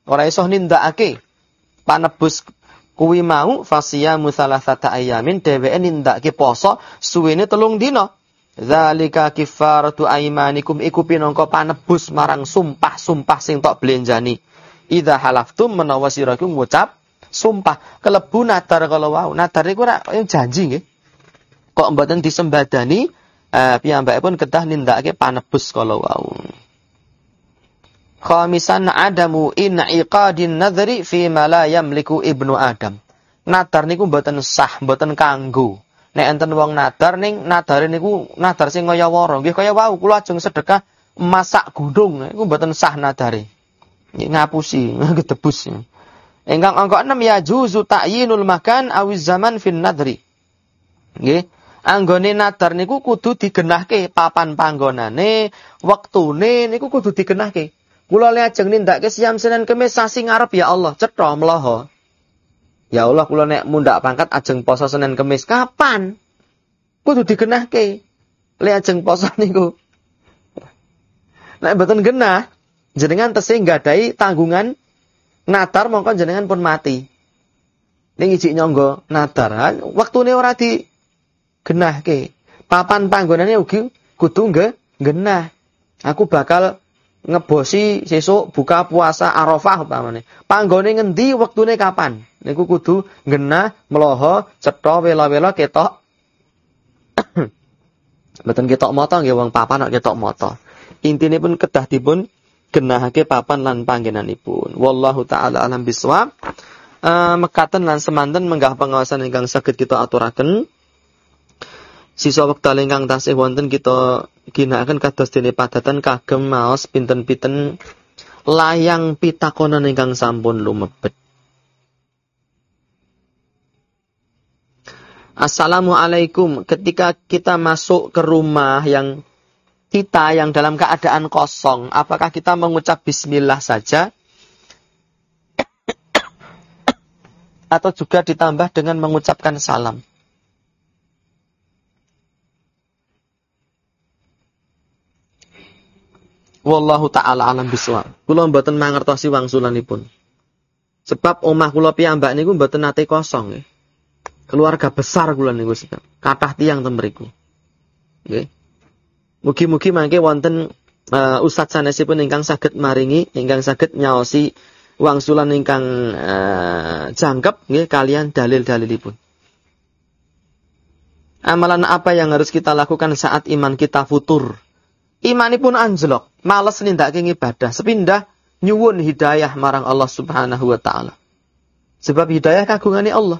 Ora iso nindakake panebus kuwi mau fasiyamu salasata ayamin dheweke nindakake poso suwene telung dina. Zalika kifaratu aimanikum iku pinangka panebus marang sumpah-sumpah sing tok blenjani. Idza halaftum menawa sira ngucap sumpah kelebu nadar kalau wau. Nadar iku ora janji nggih. Kok mboten disembadani eh pun kedah nindakake panebus kalau wau. Khamisan adamu in iqadin nadri fi ma la yamliku ibnu Adam. Nadar niku mboten sah, mboten kanggo Nek enten wong nadar ning nadare niku nadar sing kaya wara. Nggih kaya wau kula ajeng sedekah masak gudung iku mboten sah nadare. Ngapusi, gedebus. Engkang angka 6 ya juzu ta'yinul makan awiz zaman fin nadri. Nggih. Anggone nadar niku kudu digenahke papan panggonane, wektune niku kudu digenahke. Kula le ajeng nindakake siam Senin Kamis sasi ngarep ya Allah, cetha mloho. Ya Allah kula nek mundak pangkat ajeng poso Senin Kemis kapan? Kudu digenahke. Le ajeng poso niku. Nek mboten genah, jenengan tesih nggadahi tanggungan nadar mongko jenengan pun mati. Ning ijik nyangga nadar, wektune ora di genahke. Papan panggonane ugi kudu nggih genah. Aku bakal ngebosi sesuk buka puasa Arafah umpamane. Panggone ngendi wektune kapan? Niku kudu genah meloho cetha wela-wela ketok Mboten ketok mata nggih wong papan nek ketok mata. Intine pun kedah dipun genahake papan lan panggenanipun. Wallahu taala alam bisawab. Uh, mekaten lan semanten menggah pengawasan ingkang saged kita aturaken. Sisa wekdal ingkang tasih wonten kita ginakaken kados dene padatan kagem maos pinten-pinten layang pitakonan ingkang sampun lumebet. Assalamualaikum. Ketika kita masuk ke rumah yang kita yang dalam keadaan kosong, apakah kita mengucap bismillah saja? Atau juga ditambah dengan mengucapkan salam? Wallahu taala alam bisawab. Kula mboten mangertosi wangsulanipun. Sebab omah kula piyambak niku mboten nate kosong nggih. Keluarga besar kula niku sebab kathah tiyang ten mriku. Nggih. Mugi-mugi mangke wonten uh, ustaz sanesipun ingkang saged maringi, ingkang saged nyaosi wangsulan ingkang uh, jangkep nggih kalian dalil-dalilipun. Amalan apa yang harus kita lakukan saat iman kita futur? Imanipun anjlok, males nindakake ibadah, sepindah nyuwun hidayah marang Allah Subhanahu wa taala. Sebab hidayah kagungane Allah.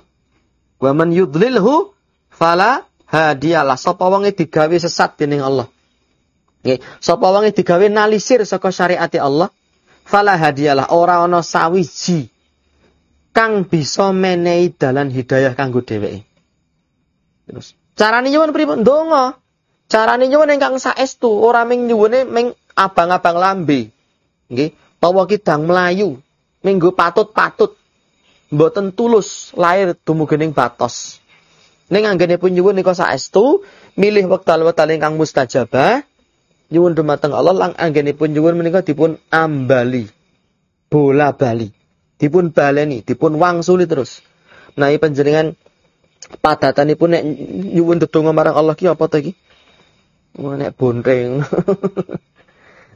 Wa man yudlilhu fala hadiyalah. Sapa wonge digawe sesat dening Allah. Nggih, sapa wonge digawe nalisir saka syariat Allah, fala hadiyalah ora ana sawiji kang bisa menehi dalan hidayah kanggo dheweke. Terus carane nyuwun pripun? Ndonga. Carane nyuwun ingkang saestu, ora ming nyuwune ming abang-abang lambe. Nggih, Tawa kidang melayu, minggu patut-patut, mboten tulus lahir dumugening batos. Ning anggenipun nyuwun nika saestu milih wekdal-wekdal ingkang mustajabah nyuwun dumateng Allah lang anggenipun nyuwun menika dipun ambali. Bola bali. Dipun baleni, dipun wangsuli terus. Nah, panjenengan padatanipun nek nyuwun ndedonga marang Allah ki apa to iki? Nek bonteng.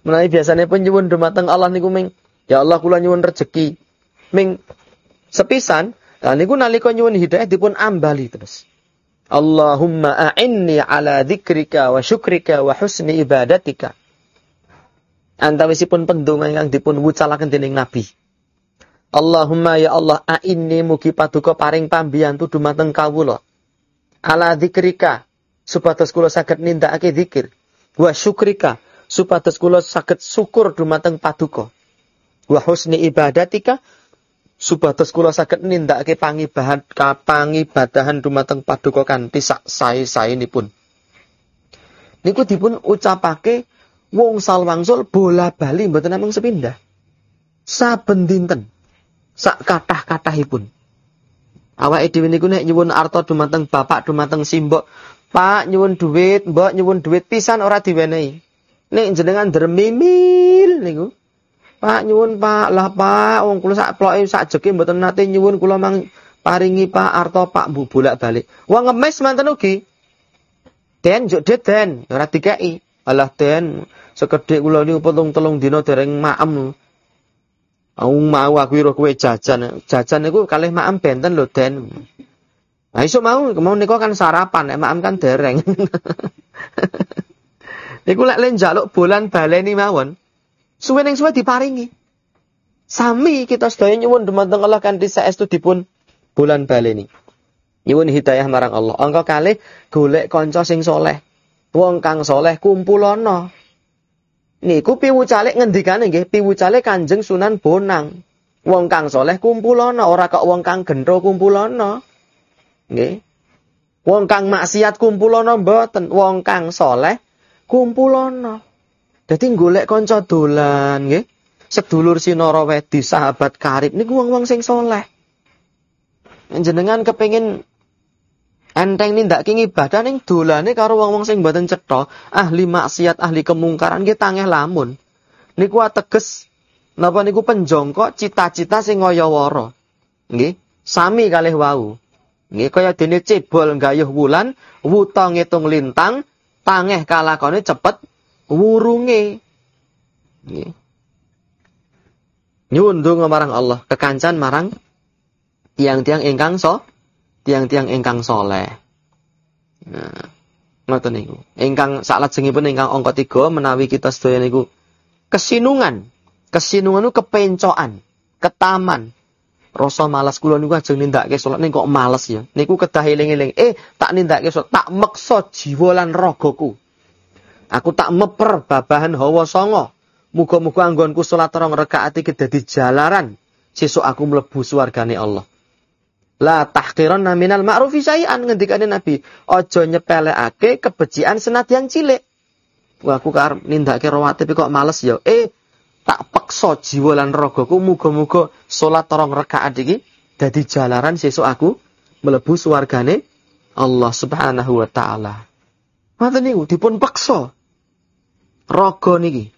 Menawi biasanya pun nyuwun dumateng Allah niku ming ya Allah kula nyuwun rezeki. Ming sepisan Nah niku nalika nyuwun hidayah dipun ambali terus. Allahumma a'inni ala dzikrika wa syukrika wa husni ibadatika. Antawisipun pendonga ingkang dipun wucalaken dening Nabi. Allahumma ya Allah a'inni mugi paduka paring pambiyantu dumateng kawula. Ala dzikrika supados kula saged nindakake zikir. Wa syukrika supados kula saged syukur dumateng paduka. Wa husni ibadatika supados kula saged nindakake pangibahan pangibadahan dumateng paduka kanthi sak sae-saenipun. Niku dipun ucapake wong salwangsul bola bali mboten namung sepindah. Saben dinten sak kathah-kathahipun. Awake dhewe niku nek nyuwun arta dumateng bapak dumateng simbok, Pak nyuwun duit, Mbok nyuwun duit pisan ora diwenehi. Nek jenengan dermimil niku. Pak nyuwun Pak, lah Pak, wong kula sak ploke sak jeke mboten nate nyuwun kula mang paringi Pak arto Pak bu bolak-balik. Wong ngemis manten ugi. Den juk det den, ora dikeki. Alah den, sekedhik kula niku potong telung dina dereng maem. Aku mau aku ira kowe jajan. Jajan niku kalih maem benten lho den. Nah iso mau, mau niku kan sarapan, nek maem kan dereng. Niku lek len jaluk bulan baleni mawon, suwe ning suwe diparingi. Sami kita sedaya nyuwun dumateng Allah kanthi saestu dipun bulan baleni. Nyuwun hidayah marang Allah. Angka kalih golek kanca sing soleh. Wong kang soleh kumpulono. Niku piwucale ngendikane nggih, piwucale Kanjeng Sunan Bonang. Wong kang soleh kumpulono, ora kok wong kang gendro kumpulono. Nggih. Wong kang maksiat kumpulono mboten, wong kang soleh kumpulono. Dadi golek kanca dolan nggih. Sedulur sinara wedi sahabat karib niku wong-wong sing soleh. Jenengan kepengin enteng nindakake ibadah ning dolane karo wong-wong sing mboten cetha, ahli maksiat, ahli kemungkaran nggih tangeh lamun. Niku ateges napa niku penjongkok cita-cita sing kaya wara. Nggih, sami kalih wau. Nggih kaya dene cebol gayuh wulan, wuta ngitung lintang, tangeh kalakone cepet wurunge. Nggih. Nyuwun donga marang Allah, kekancan marang tiang-tiang ingkang so, tiang-tiang ingkang soleh. Nah, ngoten niku. Ingkang saklajengipun ingkang angka 3 menawi kita sedaya niku kesinungan. Kesinungan itu kepencoan, ketaman, rasa malas kula niku ajeng nindakake salat ning kok males ya. Niku kedah eling-eling. Eh, tak nindakake salat, tak meksa jiwa lan ragaku. Aku tak meper babahan hawa songo. Muga-muga anggonku salat rong rakaat iki dadi jalaran sesuk aku mlebu swargane Allah. La tahqiran minal ma'rufi syai'an ngendikane Nabi, aja nyepelekake kebecikan senadyan cilik. Aku karep nindakake rawatib kok males ya. Eh, tak peksa jiwa lan ragaku muga-muga salat rong rakaat iki dadi jalaran sesuk aku mlebu swargane Allah Subhanahu wa taala. Ngoten niku dipun peksa. Raga niki.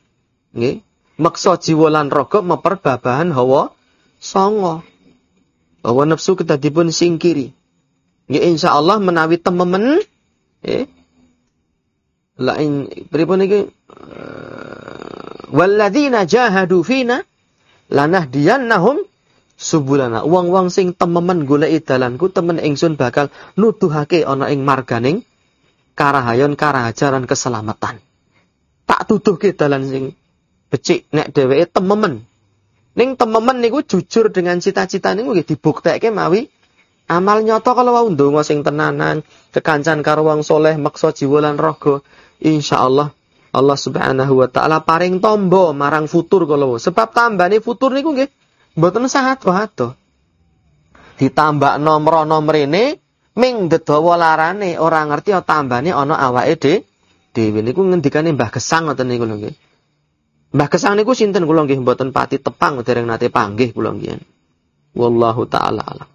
nggih maksa jiwa lan raga memperbabahan hawa songo hawa nafsu kedadipun singkiri nggih insyaallah menawi tememen nggih lain pripun iki walladzina jahadu fina lanahdiyannahum subulana. Wong-wong sing tememen goleki dalanku temen ingsun bakal nuduhake ana ing marganing karahayon karahajaran keselamatan. Tak tuduhke dalan sing becik nek dheweke tememen. Ning tememen niku jujur dengan cita-cita niku nggih dibuktekke mawi amal nyata kalau wau ndonga sing tenanan kekancan karo wong soleh maksa jiwa lan raga. Insyaallah Allah Subhanahu wa taala paring tombo marang futur kalau sebab tambane futur niku nggih Mboten sangat wato. Ditambah nomor-nomor ini ming dedawa larane ora ngerti ya tambane ana awake de dhewe niku ngendikane Mbah Gesang ngoten niku lho nggih. Mbah Gesang niku sinten kula nggih mboten pati tepang dereng nate panggih kula nggih. Wallahu taala alam.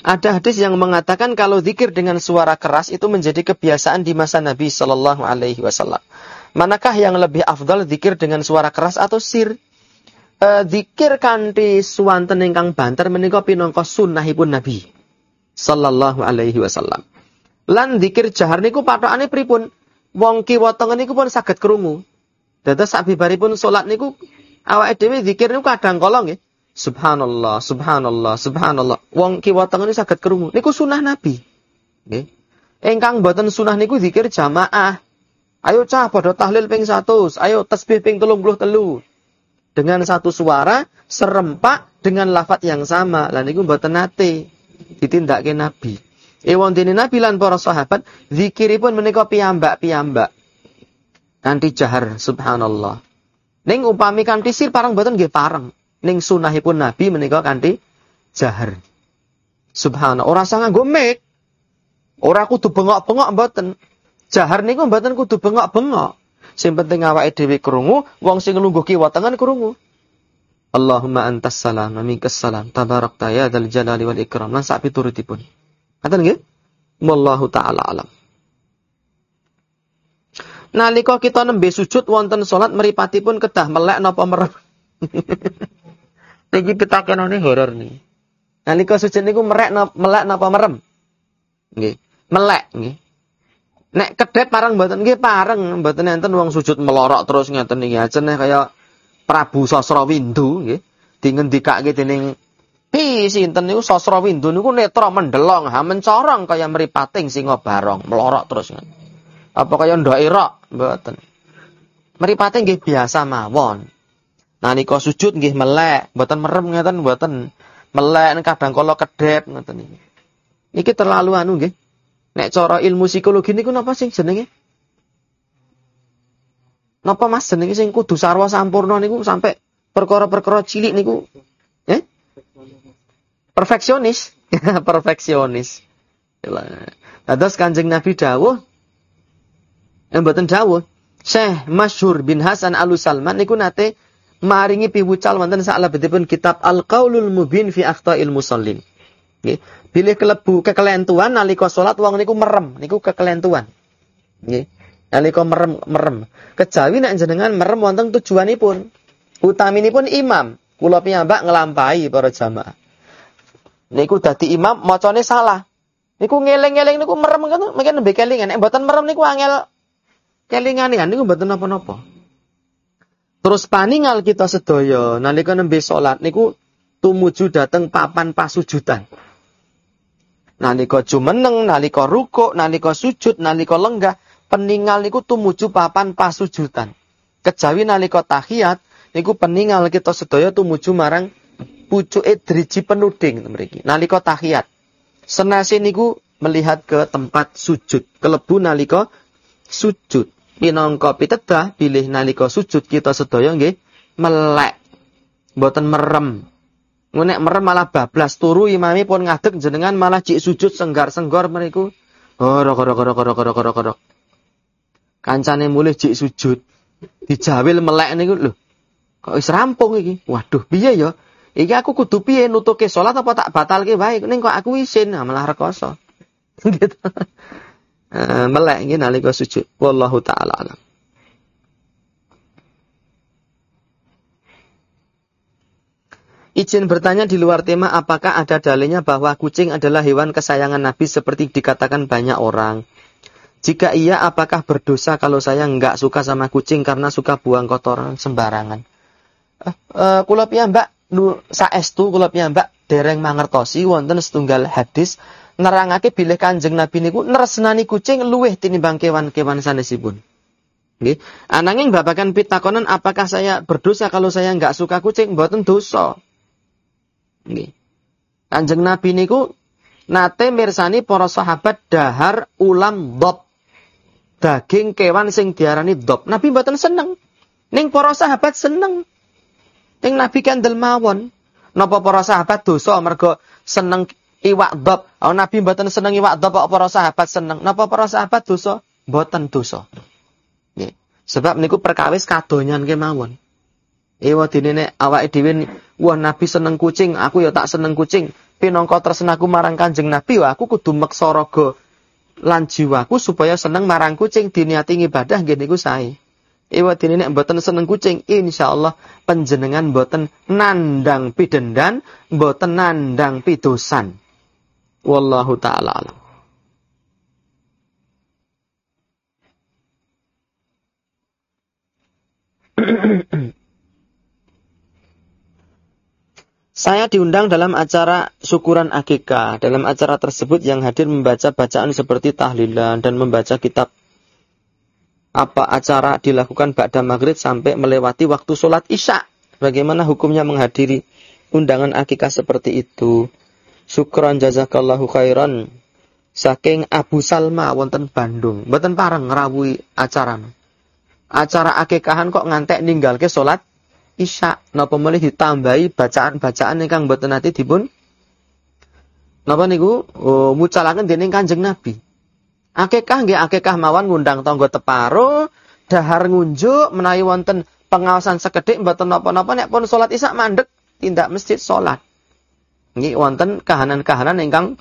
Ada hadis yang mengatakan kalau zikir dengan suara keras itu menjadi kebiasaan di masa Nabi Shallallahu Alaihi Wasallam. Manakah yang lebih afdal zikir dengan suara keras atau sir? E, zikir kanti suwanten ingkang banter menika pinangka sunnahipun Nabi Sallallahu Alaihi Wasallam. Lan zikir jahar niku pathokane pripun? Wong kiwa tengen niku pun saged krungu. Dados sabibaripun salat niku awake dhewe zikir niku kadang kala nggih Subhanallah, subhanallah, subhanallah. Wong kiwa tengen saged krungu. Niku sunah Nabi. Nggih. Engkang boten sunah niku zikir jamaah. Ayo cah padha tahlil ping 100, ayo tasbih ping 33. Dengan satu suara serempak dengan lafat yang sama. Lah niku boten nate ditindakke Nabi. Ewon dene Nabi lan para sahabat zikiripun menika piyambak-piyambak. Kanthi jahar subhanallah. Ning upami kanthi sir parang boten nggih pareng ning sunahipun Nabi menika kanthi jahar. Subhanallah, ora usah nganggo mic. Ora kudu bengok-bengok mboten. Jahar niku mboten kudu bengok-bengok. Sing penting awake dhewe krungu, wong sing lungguh kiwa tengen krungu. Allahumma antas salam wa minkas salam tabarakta ya dzal jalali wal ikram lan sak piturutipun. Ngaten nggih? Wallahu taala alam. Nalika kita nembe sujud wonten salat meripatipun kedah melek napa merem. Niki pitakenane horor nih. Nalika sujud niku merek melek napa merem? Nggih. Melek nggih. Nek kedet parang mboten nggih pareng mboten enten wong sujud melorok terus ngeten niki ajene kaya Prabu Sasrawindu nggih. Dingendikake dening Pi sinten niku Sasrawindu niku netra mendelong ha mencorong kaya meripating singa barong melorok terus ngeten. Apa kaya ndok irok mboten. Meripating nggih biasa mawon. Nalika sujud nggih melek, mboten merem ngeten mboten. Melek kadang kala kedep ngoten niki. Niki terlalu anu nggih. Nek cara ilmu psikologi niku napa sih jenenge? Napa Mas jenenge sing kudu sarwa sampurna niku sampai perkara-perkara cilik niku eh? Perfeksionis. Perfeksionis. Dados Kanjeng Nabi dawuh eh mboten dawuh. Syekh Masyhur bin Hasan Al-Salman niku nate maringi piwucal wonten salebetipun kitab Al-Qaulul Mubin fi Akhta'il Musallin. Nggih. Bilih kelebu kekelentuan nalika salat wong niku merem, niku kekelentuan. Nggih. Nalika merem merem. Kejawi nek jenengan merem wonten tujuanipun. Utaminipun imam. Kula piyambak nglampahi para jamaah. Niku dadi imam macane salah. Niku ngeling-eling niku merem kan mungkin nembe kelingan. Nek mboten merem niku angel kelingane niku mboten napa-napa. Terus paningal kita sedaya nalika nembe salat niku tumuju dateng papan pasujudan. Nalika jumeneng, nalika rukuk, nalika sujud, nalika lenggah, peningal niku tumuju papan pasujudan. Kejawi nalika tahiyat niku peningal kita sedaya tumuju marang pucuke driji penuding mriki. Nalika tahiyat. Senase niku melihat ke tempat sujud, kelebu nalika sujud minangka pitedah pilih nalika sujud kita sedaya nggih melek mboten merem Ngunek merem malah bablas turu imami pun ngadeg jenengan malah cik sujud senggar-senggor meriku. Horok horok horok horok horok horok horok. Kancane mulih cik sujud. Dijawil melek niku lho. Kok wis rampung iki? Waduh, piye ya? Iki aku kudu piye nutuke salat apa tak batalke wae. Ning kok aku isin nah, malah rekoso. gitu. Uh, melek iki nalika sujud. Wallahu taala alam. Izin bertanya di luar tema, apakah ada dalilnya bahwa kucing adalah hewan kesayangan Nabi seperti dikatakan banyak orang? Jika iya, apakah berdosa kalau saya nggak suka sama kucing karena suka buang kotoran sembarangan? Uh, uh, kula piyambak nu saestu kula piyambak dereng mangertosi wonten setunggal hadis nerangake bilih Kanjeng Nabi niku nresnani kucing luweh tinimbang kewan-kewan sanesipun. Nggih. Ananging babakan pitakonan apakah saya berdosa kalau saya nggak suka kucing? Mboten dosa. Nggih. Kanjeng Nabi niku nate mirsani para sahabat dahar ulam dop. Daging kewan sing diarani dop. Nabi mboten seneng. Ning para sahabat seneng. Ning Nabi kandel mawon. Napa para sahabat dosa mergo seneng iwak dop. Oh, Nabi mboten seneng iwak dop kok para sahabat seneng. Napa para sahabat dosa? Mboten dosa. Nggih. Sebab niku perkawis kadonyan kemawon. Ewa dene nek awake dhewe wah Nabi seneng kucing, aku ya tak seneng kucing. Pinangka tresnaku marang Kanjeng Nabi, wah aku kudu meksa lan jiwaku supaya seneng marang kucing diniati ibadah nggih niku sae. Ewa dene nek mboten seneng kucing, insyaallah panjenengan mboten nandang pidendan, mboten nandang pidosan. Wallahu taala alam. Saya diundang dalam acara syukuran akikah. Dalam acara tersebut yang hadir membaca bacaan seperti tahlilan dan membaca kitab apa acara dilakukan ba'da maghrib sampai melewati waktu sholat isya. Bagaimana hukumnya menghadiri undangan akikah seperti itu? Syukran jazakallahu khairan. Saking Abu Salma wonten Bandung. Mboten pareng ngrawuhi acara. Acara akikahan kok ngantek ninggal ke sholat isya. Napa mulai ditambahi bacaan-bacaan ingkang mboten nate dipun Napa niku oh, mucalaken dening Kanjeng Nabi. Akekah nggih akekah mawon ngundang tangga teparo, dahar ngunjuk menawi wonten pengawasan sekedhik mboten napa-napa nek pun salat Isya mandek tindak masjid salat. Nggih wonten kahanan-kahanan ingkang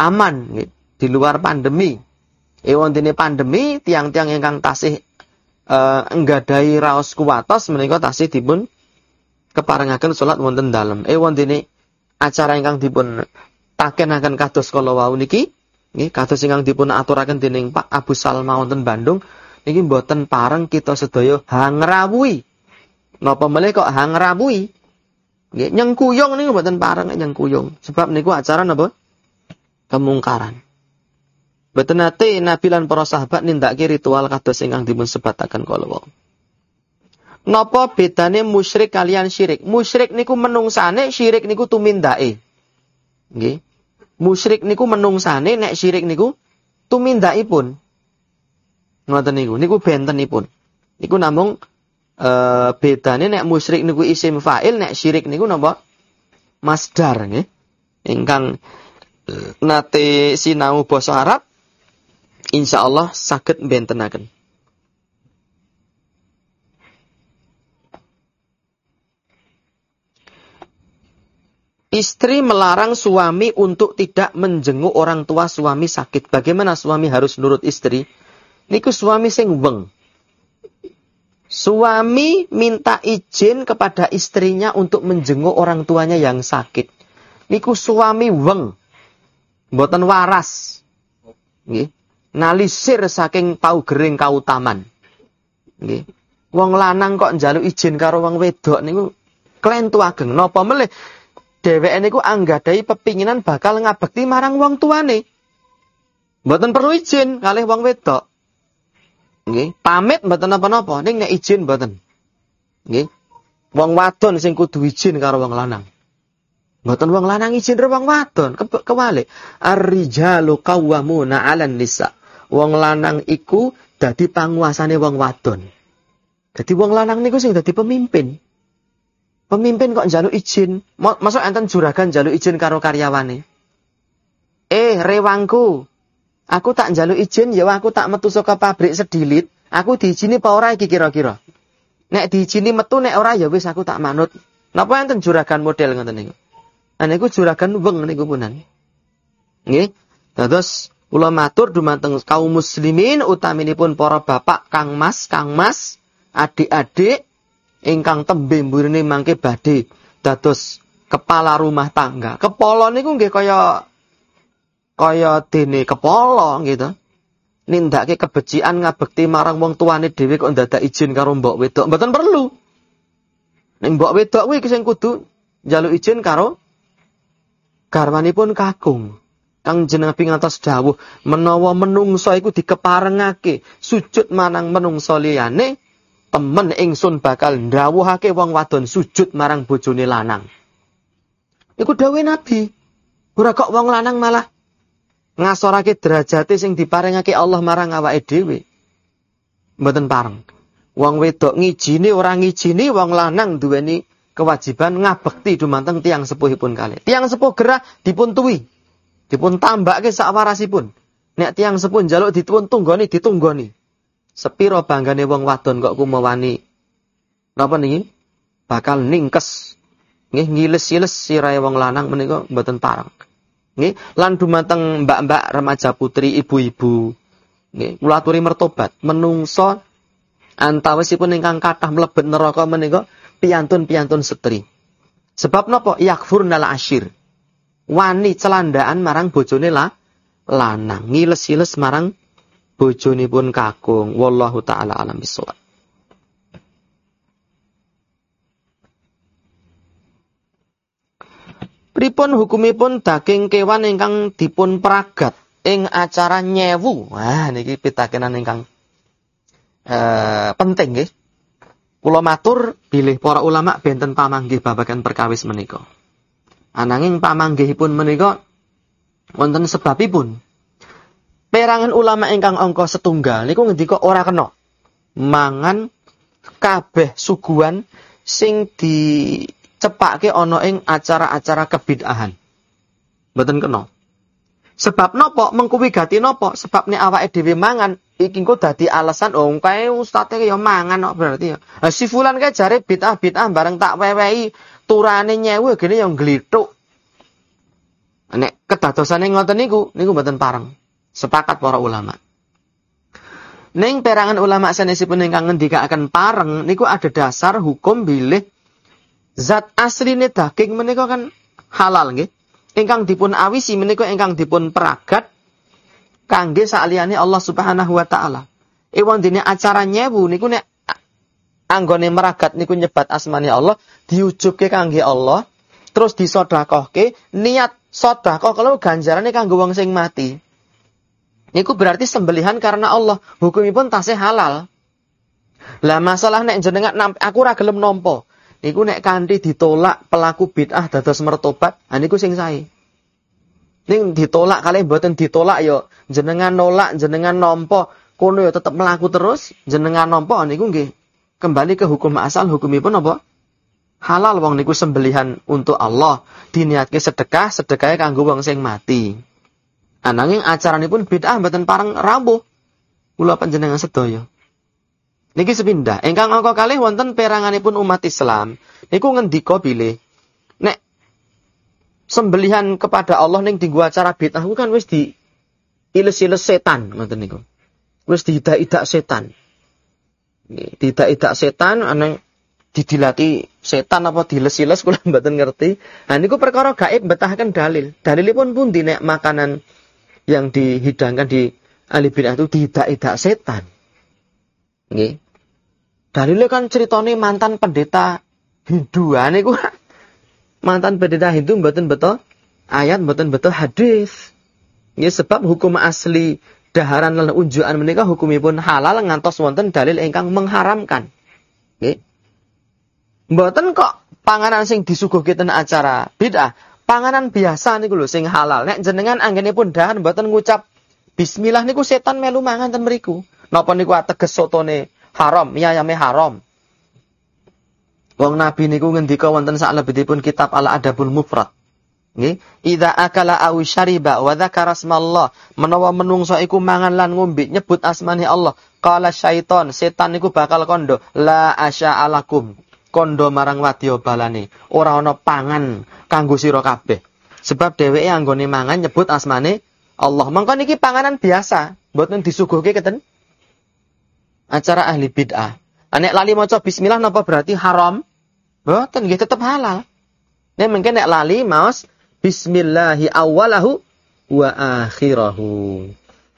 aman nggih di luar pandemi. E wontene pandemi tiang-tiang ingkang tasih uh, enggadai raos kuwatos menika tasih dipun keparengaken salat wonten dalem. E wontene acara ingkang dipun takenaken kados kala wau niki Nggih, kados ingkang dipun aturaken dening Pak Abu Salma wonten Bandung, niki mboten pareng kita sedaya hangrawuhi. Napa meneh kok hangrawuhi? Nggih, nyengkuyung niku mboten pareng nyengkuyung. Sebab niku acara napa? Kemungkaran. Mboten nate Nabi lan para sahabat nindakake ritual kados ingkang dipun sebataken kala. Napa bedane musyrik kalian syirik? Musyrik niku menungsane, syirik niku tumindake. Nggih musyrik niku menungsane nek syirik niku tumindakipun. Ngoten niku, niku bentenipun. Niku namung e, bedane nek musyrik niku isim fa'il, nek syirik niku napa? Masdar nggih. Ingkang e, nate sinau basa Arab insyaallah saged bentenaken. Istri melarang suami untuk tidak menjenguk orang tua suami sakit. Bagaimana suami harus nurut istri? Niku suami sing weng. Suami minta izin kepada istrinya untuk menjenguk orang tuanya yang sakit. Niku suami weng. Mboten waras. Nggih. Nalisir saking tau gering kautaman. Nggih. Wong lanang kok njaluk izin karo wong wedok niku klentu ageng. Napa melih dheweke niku anggadai pepinginan bakal ngabekti marang wong tuane. Mboten perlu izin kalih wong wedok. Nggih, pamit mboten napa-napa, ning nek izin mboten. Nggih. Wong wadon sing kudu izin karo wong lanang. Mboten wong lanang izin karo wong wadon, Ke kewalik. Ar-rijalu qawwamuna 'alan nisa. Wong lanang iku dadi panguasane wong wadon. Dadi wong lanang niku sing dadi pemimpin. Pemimpin kok jaluk izin. Masuk enten juragan jaluk izin karo karyawane. Eh, rewangku. Aku tak jaluk izin ya aku tak metu saka pabrik sedilit. Aku diizini apa ora iki kira-kira? Nek diizini metu nek ora ya wis aku tak manut Napa enten juragan model ngoten niku? Nah niku juragan weng niku punan. Nggih. Dados kula matur dumateng kaum muslimin utaminipun para bapak, Kang Mas, Kang Mas, adik-adik ingkang tembe mburine mangke badhe dados kepala rumah tangga. Kepala niku nggih kaya kaya dene kepala gitu. Nindake kebecikan ngabekti marang wong tuane dhewe kok ndadak izin karo mbok wedok. Mboten perlu. Ning mbok wedok kuwi sing kudu njaluk izin karo garwanipun kakung. Kang jeneng pingantos dawuh menawa menungso iku dikeparengake sujud manang menungso liyane temen ingsun bakal ndawuhake wong wadon sujud marang bojone lanang. Iku dawuh Nabi. Ora kok wong lanang malah ngasorake derajate sing diparengake Allah marang awake dhewe. Mboten pareng. Wong wedok ngijini ora ngijini wong lanang duweni kewajiban ngabekti dumateng tiang sepuhipun kali. Tiang sepuh gerah dipun tuwi. Dipun tambake sak warasipun. Nek tiang sepuh njaluk dipun tunggoni ditunggoni. Sepiro banggane wong wadon kok kumawani. Napa niki? Bakal ningkes. Nggih ngiles-iles sirahe wong lanang menika mboten pareng. Nggih, lan dumateng mbak-mbak remaja putri, ibu-ibu. Nggih, kula aturi mertobat, menungso antawisipun ingkang kathah mlebet neraka menika piantun-piantun setri. Sebab napa? Yakfurnal ashir. Wani celandaan marang bojone lah lanang, ngiles-iles marang bojone pun kakung. Wallahu taala alam bisawab. Pripun hukumipun daging kewan ingkang dipun peragat ing acara nyewu. Wah niki pitakenan ingkang eh, penting nggih. Kula matur bilih para ulama benten pamanggih babagan perkawis menika. Ananging pamanggihipun menika wonten sebabipun. Perangan ulama ingkang angka setunggal niku ngendika ora kena mangan kabeh suguhan sing dicepake ana ing acara-acara kebid'ahan. Mboten kena. Sebab nopo mengkuwi gati nopo? Sebab nek awake dhewe mangan iki engko dadi alasan oh kae ustate ya mangan kok berarti ya. Lah si fulan kae jare bid'ah bid'ah bareng tak wewehi turane nyewu gene yang glithuk. Nek kedadosane ngoten niku niku mboten pareng. Sepakat para ulama. Ning perangan ulama sanesipun ingkang ngendikaken pareng niku ada dasar hukum bilih zat asline daging menika kan halal nggih ingkang dipun awisi menika ingkang dipun peragat kangge saliyane Allah Subhanahu wa taala. Ewan dene acara nyewu niku nek anggone meragat niku nyebat asmane Allah diujubke kangge Allah terus disodakohke niat sodakoh kalau ganjarane kanggo wong sing mati. Niku berarti sembelihan karena Allah. Hukumipun tasih halal. Lah masalah nek jenengan aku ora gelem nampa. Niku nek kanthi ditolak pelaku bid'ah dados mertobat, ah niku sing sae. Ning ditolak kali mboten ditolak yo ya jenengan nolak, jenengan nompo, kono yo ya tetep melaku terus, jenengan nompo niku nggih kembali ke hukum asal hukumipun apa? Halal wong niku sembelihan untuk Allah, diniatke sedekah, sedekahnya kanggo wong sing mati. Ananging acaranipun bid'ah mboten parang rambuh. Kula panjenengan sedaya. Niki sepindah. Engkang angka kalih wonten peranganipun umat Islam. Niku ngendika bilih. Nek sembelihan kepada Allah ning dienggo acara bid'ah kan wis di iles-iles setan ngoten niku. Wis diidak-idak setan. Diidak-idak setan aneng didilati setan apa diles-iles kula mboten ngerti. Nah niku perkara gaib betahaken dalil. Dalilipun pun di nek makanan yang dihidangkan di ahli bid'ah itu diidak-idak setan. Nggih. Dalilnya kan ceritanya mantan pendeta Hindu. Niku mantan pendeta Hindu mboten betul ayat mboten betul hadis. Ya sebab hukum asli daharan lan unjukan menika hukumipun halal ngantos wonten dalil ingkang mengharamkan. Nggih. Mboten kok panganan sing disuguhke ten acara bid'ah. Panganan biasa niku lho sing halal. Nek jenengan anggenipun dahan mboten ngucap bismillah niku setan melu mangan ten mriku. Napa niku ateges sotone haram, miyayame haram. Wong Nabi niku ngendika wonten saklebetipun kitab Al Adabul Mufrad. Nggih, idza akala aw syariba wa dzakara asmallah, menawa menungso iku mangan lan ngombe nyebut asmane Allah, qala syaiton, setan niku bakal kondo, la asya alakum. kondo marang wadya balane. Ora ana pangan kanggo sira kabeh. Sebab dheweke anggone mangan nyebut asmane Allah. Mangko niki panganan biasa, mboten disuguhke keten acara ahli bid'ah. Nek lali maca bismillah napa berarti haram? Mboten nggih tetep halal. Nek mungkin nek lali maos bismillahi awalahu wa akhirahu.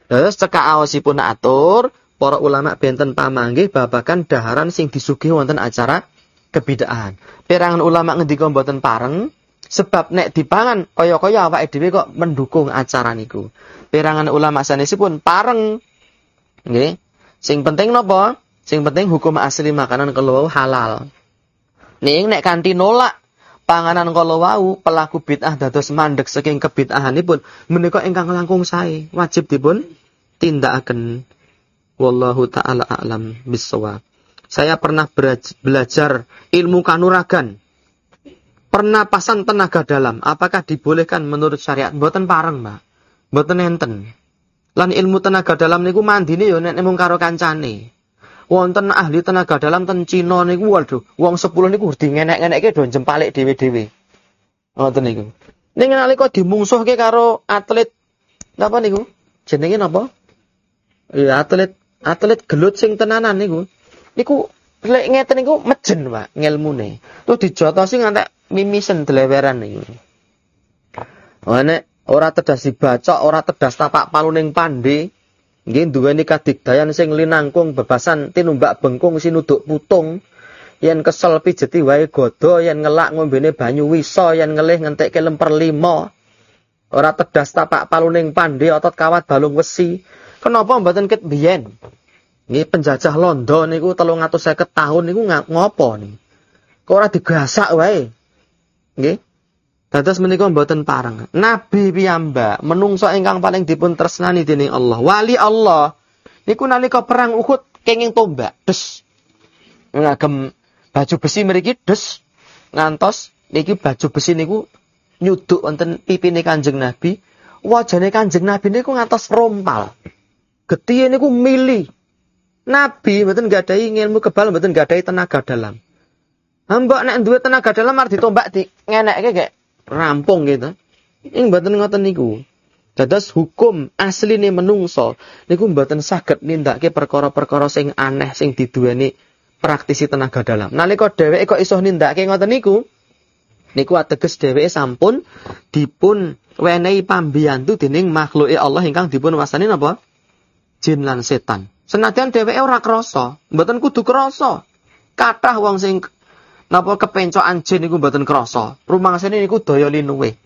Terus cekak awasipun atur para ulama benten pamanggih babakan daharan sing disuguhi wonten acara kebidaan. Perangan ulama ngendika mboten pareng sebab nek dipangan kaya-kaya awake dhewe kok mendukung acara niku. Perangan ulama sanesipun pareng. Nggih. Sing penting napa? Sing penting hukum asli makanan kalau halal. Ning nek kanthi nolak panganan kalau wau pelaku bid'ah dados mandek saking kebid'ahanipun menika ingkang langkung sae wajib dipun tindakaken Wallahu taala a'lam bisawab. Saya pernah belajar ilmu kanuragan. Pernapasan tenaga dalam, apakah dibolehkan menurut syariat? Mboten pareng, Mbak. Mboten enten. Lan ilmu tenaga dalam niku mandine ya nek mung karo kancane. Wonten ahli tenaga dalam ten Cina niku waduh, wong 10 niku di ngenek-ngenekke do jempalik dhewe-dhewe. Ngoten niku. Ning nalika dimungsuhke karo atlet napa niku? Jenenge napa? Ya atlet atlet gelut sing tenanan niku niku lek ngeten niku mejen Pak ngelmune. Tuh dijotosi ngantek mimisen deleweran niku. Nek ora tedas dibaca, ora tedas tapak paluning pandi, nggih duweni kadigdayan sing linangkung bebasan tinumbak bengkung sinuduk putung. Yen kesel pijeti wae godo, yen ngelak ngombene banyu wisa, yen ngelih ngentekke lemper lima. Ora tedas tapak paluning pandi otot kawat balung wesi. Kenapa mboten ket biyen? Nggih penjajah Londo niku 350 tahun niku ngopo nih? Kok ora digasak wae? Nggih. Dados menika mboten pareng. Nabi piyambak menungso ingkang paling dipun tresnani dening Allah. Wali Allah niku nalika perang Uhud kenging tombak, des. Ngagem baju besi mriki des ngantos niki baju besi niku nyuduk wonten pipine Kanjeng Nabi. Wajane Kanjeng Nabi niku ngantos rompal. Getihe niku mili. Nabi mboten gadahi ilmu kebal, mboten gadahi tenaga dalam. Hamba nek duwe tenaga dalam arep ditombak di ngenekke kayak rampung gitu. Ing mboten ngoten niku. Dados hukum asline menungso niku mboten saged nindakake perkara-perkara sing aneh sing diduweni praktisi tenaga dalam. Nalika dheweke kok iso nindakake ngoten niku, niku ateges dheweke sampun dipun wenehi pambiyantu dening makhluke Allah ingkang dipun wasani napa? jin lan setan. Senadyan dheweke ora krasa, mboten kudu krasa. Kathah wong sing napa kepencokan jin niku mboten krasa. Rumangsane niku daya linuwe.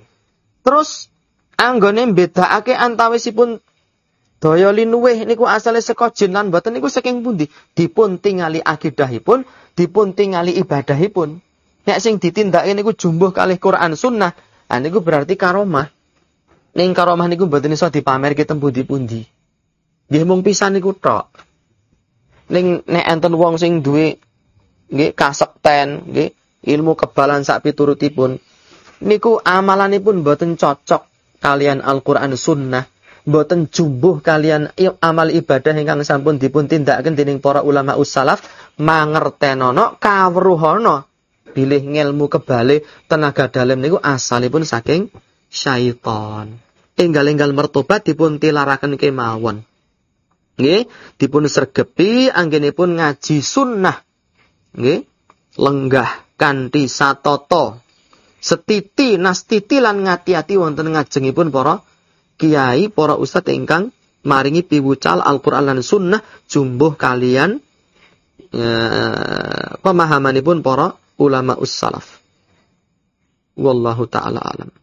Terus anggone mbedakake antawisipun daya linuwe niku asale saka jin lan mboten niku saking pundi? Dipun tingali akidahipun, dipun tingali ibadahipun. Nek sing ditindakake niku jumbuh kalih Quran Sunnah, nah niku berarti karomah. Ning karomah niku mboten iso dipamerke teng pundi-pundi. Nggih mung pisan niku tok. Ning nek enten wong sing duwe nggih kasekten, nggih ilmu kebalan sak piturutipun niku amalanipun boten cocok kalian Al-Qur'an Sunnah, boten jumbuh kalian amal ibadah ingkang sampun dipun tindakaken dening para ulama ussalaf mangertenono kawruhana bilih ngelmu kebale tenaga dalam niku asalipun saking syaiton. Enggal-enggal mertobat dipun tilaraken kemawon. Nggih, dipun sergepi anggenipun ngaji sunnah. Nggih, lenggah kanthi satata. Setiti nastiti lan ngati-ati wonten ngajengipun para kiai, para ustadz ingkang maringi piwucal Al-Qur'an lan sunnah jumbuh kalian eh, pemahamanipun para ulama ussalaf. Wallahu taala alam.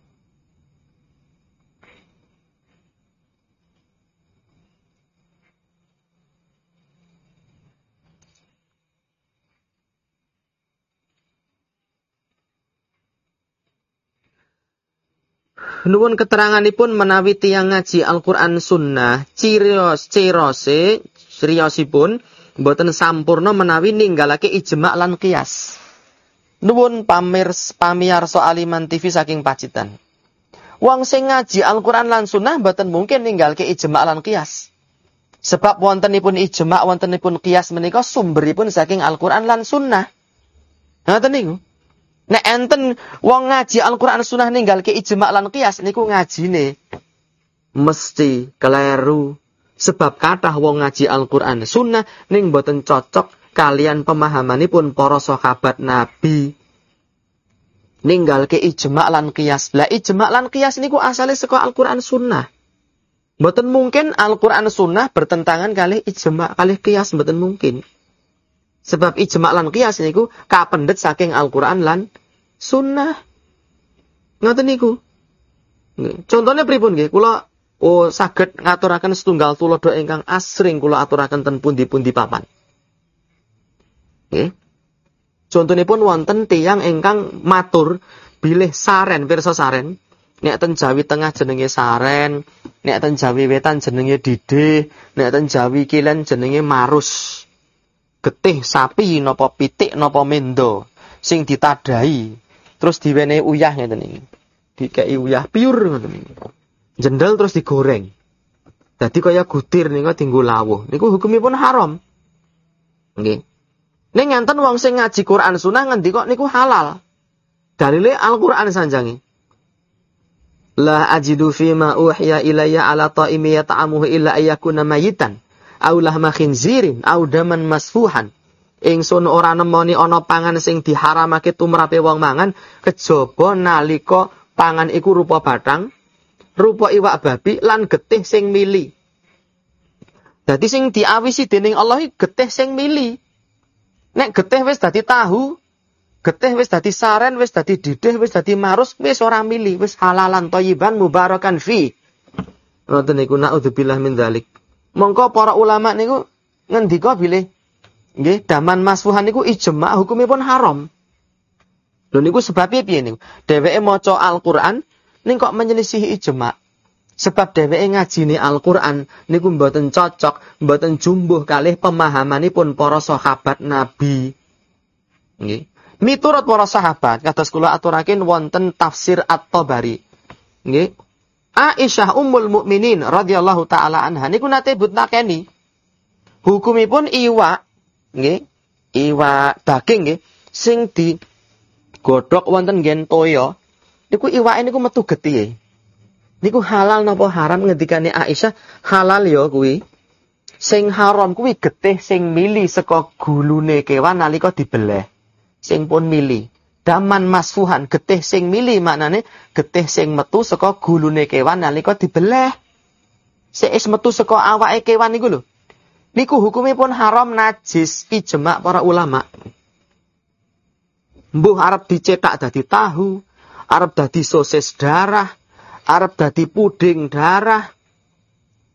Nuwun keteranganipun menawi tiyang ngaji Al-Qur'an Sunnah cirios cirose criyosipun boten sampurna menawi ninggalake ijma' lan qiyas. Nuwun pamirs pamiarsa Aliman TV saking Pacitan. Wong sing ngaji Al-Qur'an lan Sunnah boten mungkin ninggalke ijma' lan qiyas. Sebab wontenipun ijma' wontenipun qiyas menika sumberipun saking Al-Qur'an lan Sunnah. Ngoten niku. Nek enten wong ngaji Al-Qur'an Sunnah ninggal ke ijma' lan qiyas niku ngajine mesti keliru. Sebab kathah wong ngaji Al-Qur'an Sunnah ning boten cocok kalian pemahamanipun para sahabat Nabi. Ninggal ke ijma' lan qiyas. Lah ijma' lan qiyas niku asale saka Al-Qur'an Sunnah. Mboten mungkin Al-Qur'an Sunnah bertentangan kali ijma' kali qiyas mboten mungkin. Sebab ijma' lan qiyas niku kapendet saking Al-Qur'an lan sunnah. Ngoten niku. Contohnya pripun nggih? Kula oh saged ngaturaken setunggal tulodo ingkang asring kula aturaken ten pundi-pundi papan. Nggih. Contonipun wonten tiyang ingkang matur bilih saren pirsa saren. Nek ten Jawi Tengah jenenge saren, nek ten Jawi Wetan jenenge didih, nek ten Jawi Kilen jenenge marus. Getih sapi napa pitik napa mendo sing ditadai terus diwenehi uyah ngeten iki. Dikei uyah pure ngoten iki. Jendel terus digoreng. Dadi kaya gutir nika dinggo lawuh. Niku hukumipun haram. Nggih. Ning ngenten wong sing ngaji Quran Sunnah ngendi kok niku halal. Dalile Al-Qur'an sanjangi. La ajidu ma uhiya ilayya ala ta'imi yata'amuhu illa ayyakuna mayitan. Au lahma khinzirin au daman masfuhan ingsun ora nemoni ana pangan sing diharamake tumrape wong mangan kejaba nalika pangan iku rupa batang, rupa iwak babi lan getih sing mili. Dadi sing diawisi dening Allah getih sing mili. Nek getih wis dadi tahu, getih wis dadi saren, wis dadi didih, wis dadi marus, wis ora mili, wis halalan thayyiban mubarakan fi. Ngoten niku naudzubillah min dzalik. Mongko para ulama niku ngendika bilih Nggih, daman masfuhan niku ijma hukumipun haram. Lho niku sebabnya piye niku? Dheweke maca Al-Qur'an ning kok menyelisihi ijma. Sebab dheweke ngajini Al-Qur'an niku mboten cocok, mboten jumbuh kalih pemahamanipun para sahabat Nabi. Nggih. Miturut para sahabat, kados kula aturaken wonten tafsir At-Tabari. Nggih. Aisyah Ummul Mukminin radhiyallahu taala anha. Niku nate butakeni hukumipun iwak nggih iwak daging nggih sing di godhok wonten nggen toya niku iwake niku metu getih niku halal napa haram ngendikane Aisyah? Halal ya kuwi. Sing haram kuwi getih sing mili saka gulune kewan nalika dibeleh. Sing pun mili daman masfuhan getih sing mili maknane getih sing metu saka gulune kewan nalika dibeleh sing metu saka awake kewan niku lho Niku hukumipun haram najis ijma para ulama. Mbuh arep dicetak dadi tahu, arep dadi sosis darah, arep dadi puding darah,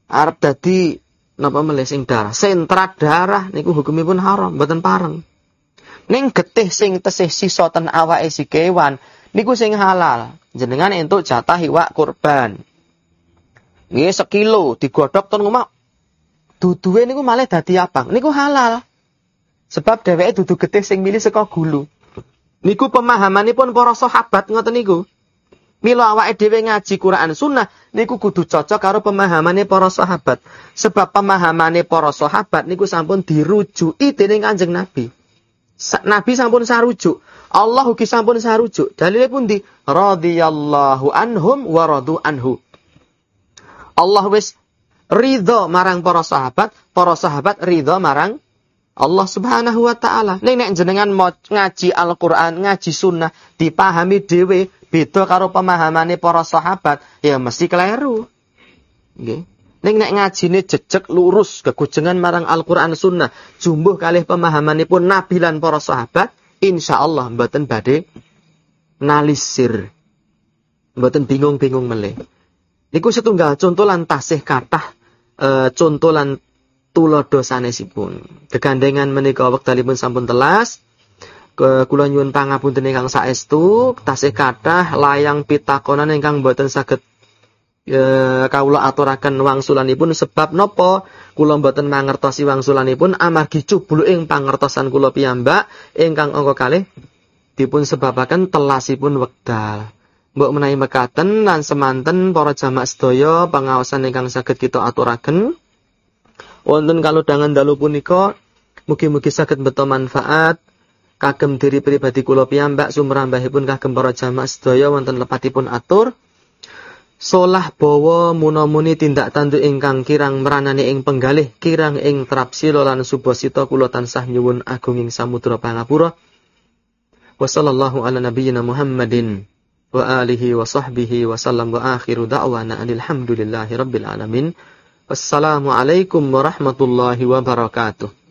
arep dadi napa melesing darah, sentrat darah niku hukumipun haram, mboten pareng. Ning getih sing tesih sisa ten awake si kewan niku sing halal. Jenengan entuk jatah iwak kurban. Nggih sekilo digodhog ten omah duduwe niku malah dadi abang. Niku halal. Sebab dheweke dudu getih sing milih saka gulu. Niku pemahamanipun para sahabat ngoten niku. Mila awake dhewe ngaji Quran Sunnah niku kudu cocok karo pemahamane para sahabat. Sebab pemahamane para sahabat niku sampun dirujuki dening Kanjeng Nabi. Nabi sampun sarujuk. Allah ugi sampun sarujuk. Dalile pundi? Radhiyallahu anhum wa radu anhu. Allah wis ridho marang para sahabat, para sahabat ridho marang Allah Subhanahu wa taala. Ning nek jenengan mau ngaji Al-Qur'an, ngaji sunnah, dipahami dhewe beda karo pemahamane para sahabat, ya mesti keliru. Nggih. Ning nek ngajine jejeg lurus kegujengan marang Al-Qur'an sunnah, jumbuh kalih pemahamanipun Nabi lan para sahabat, insyaallah mboten badhe nalisir. Mboten bingung-bingung meleh. Niku setunggal contoh lan tasih kathah e, contoh lan tulodo sanesipun. Kegandengan menika wektalipun sampun telas. Ke kula nyuwun pangapunten ingkang saestu tasih kathah layang pitakonan ingkang boten saged e, kawula aturaken wangsulanipun. Sebab nopo? Kula boten mangertosi wangsulanipun amargi cubuluking pangertosan kula piyambak. Ingkang angka kalih dipun sebabaken telasipun wekdal. Mbok menawi mekaten lan semanten para jamaah sedaya pangaosan ingkang saged kita aturaken. Wonten kalodhangan dalu punika mugi-mugi saged beto manfaat. Kagem diri pribadi kula piyambak sumrambahipun kagem para jamaah sedaya wonten lepatipun atur solah bawa munamuni tindak tanduk ingkang kirang meranani ing penggalih kirang ing trapsila lan subasita kula tansah nyuwun agunging samudra pangapura. Wa ala nabiyyina Muhammadin wa alihi wa sahbihi wa sallam wa akhiru da'wana alhamdulillahi rabbil alamin. Wassalamu alaikum warahmatullahi wabarakatuh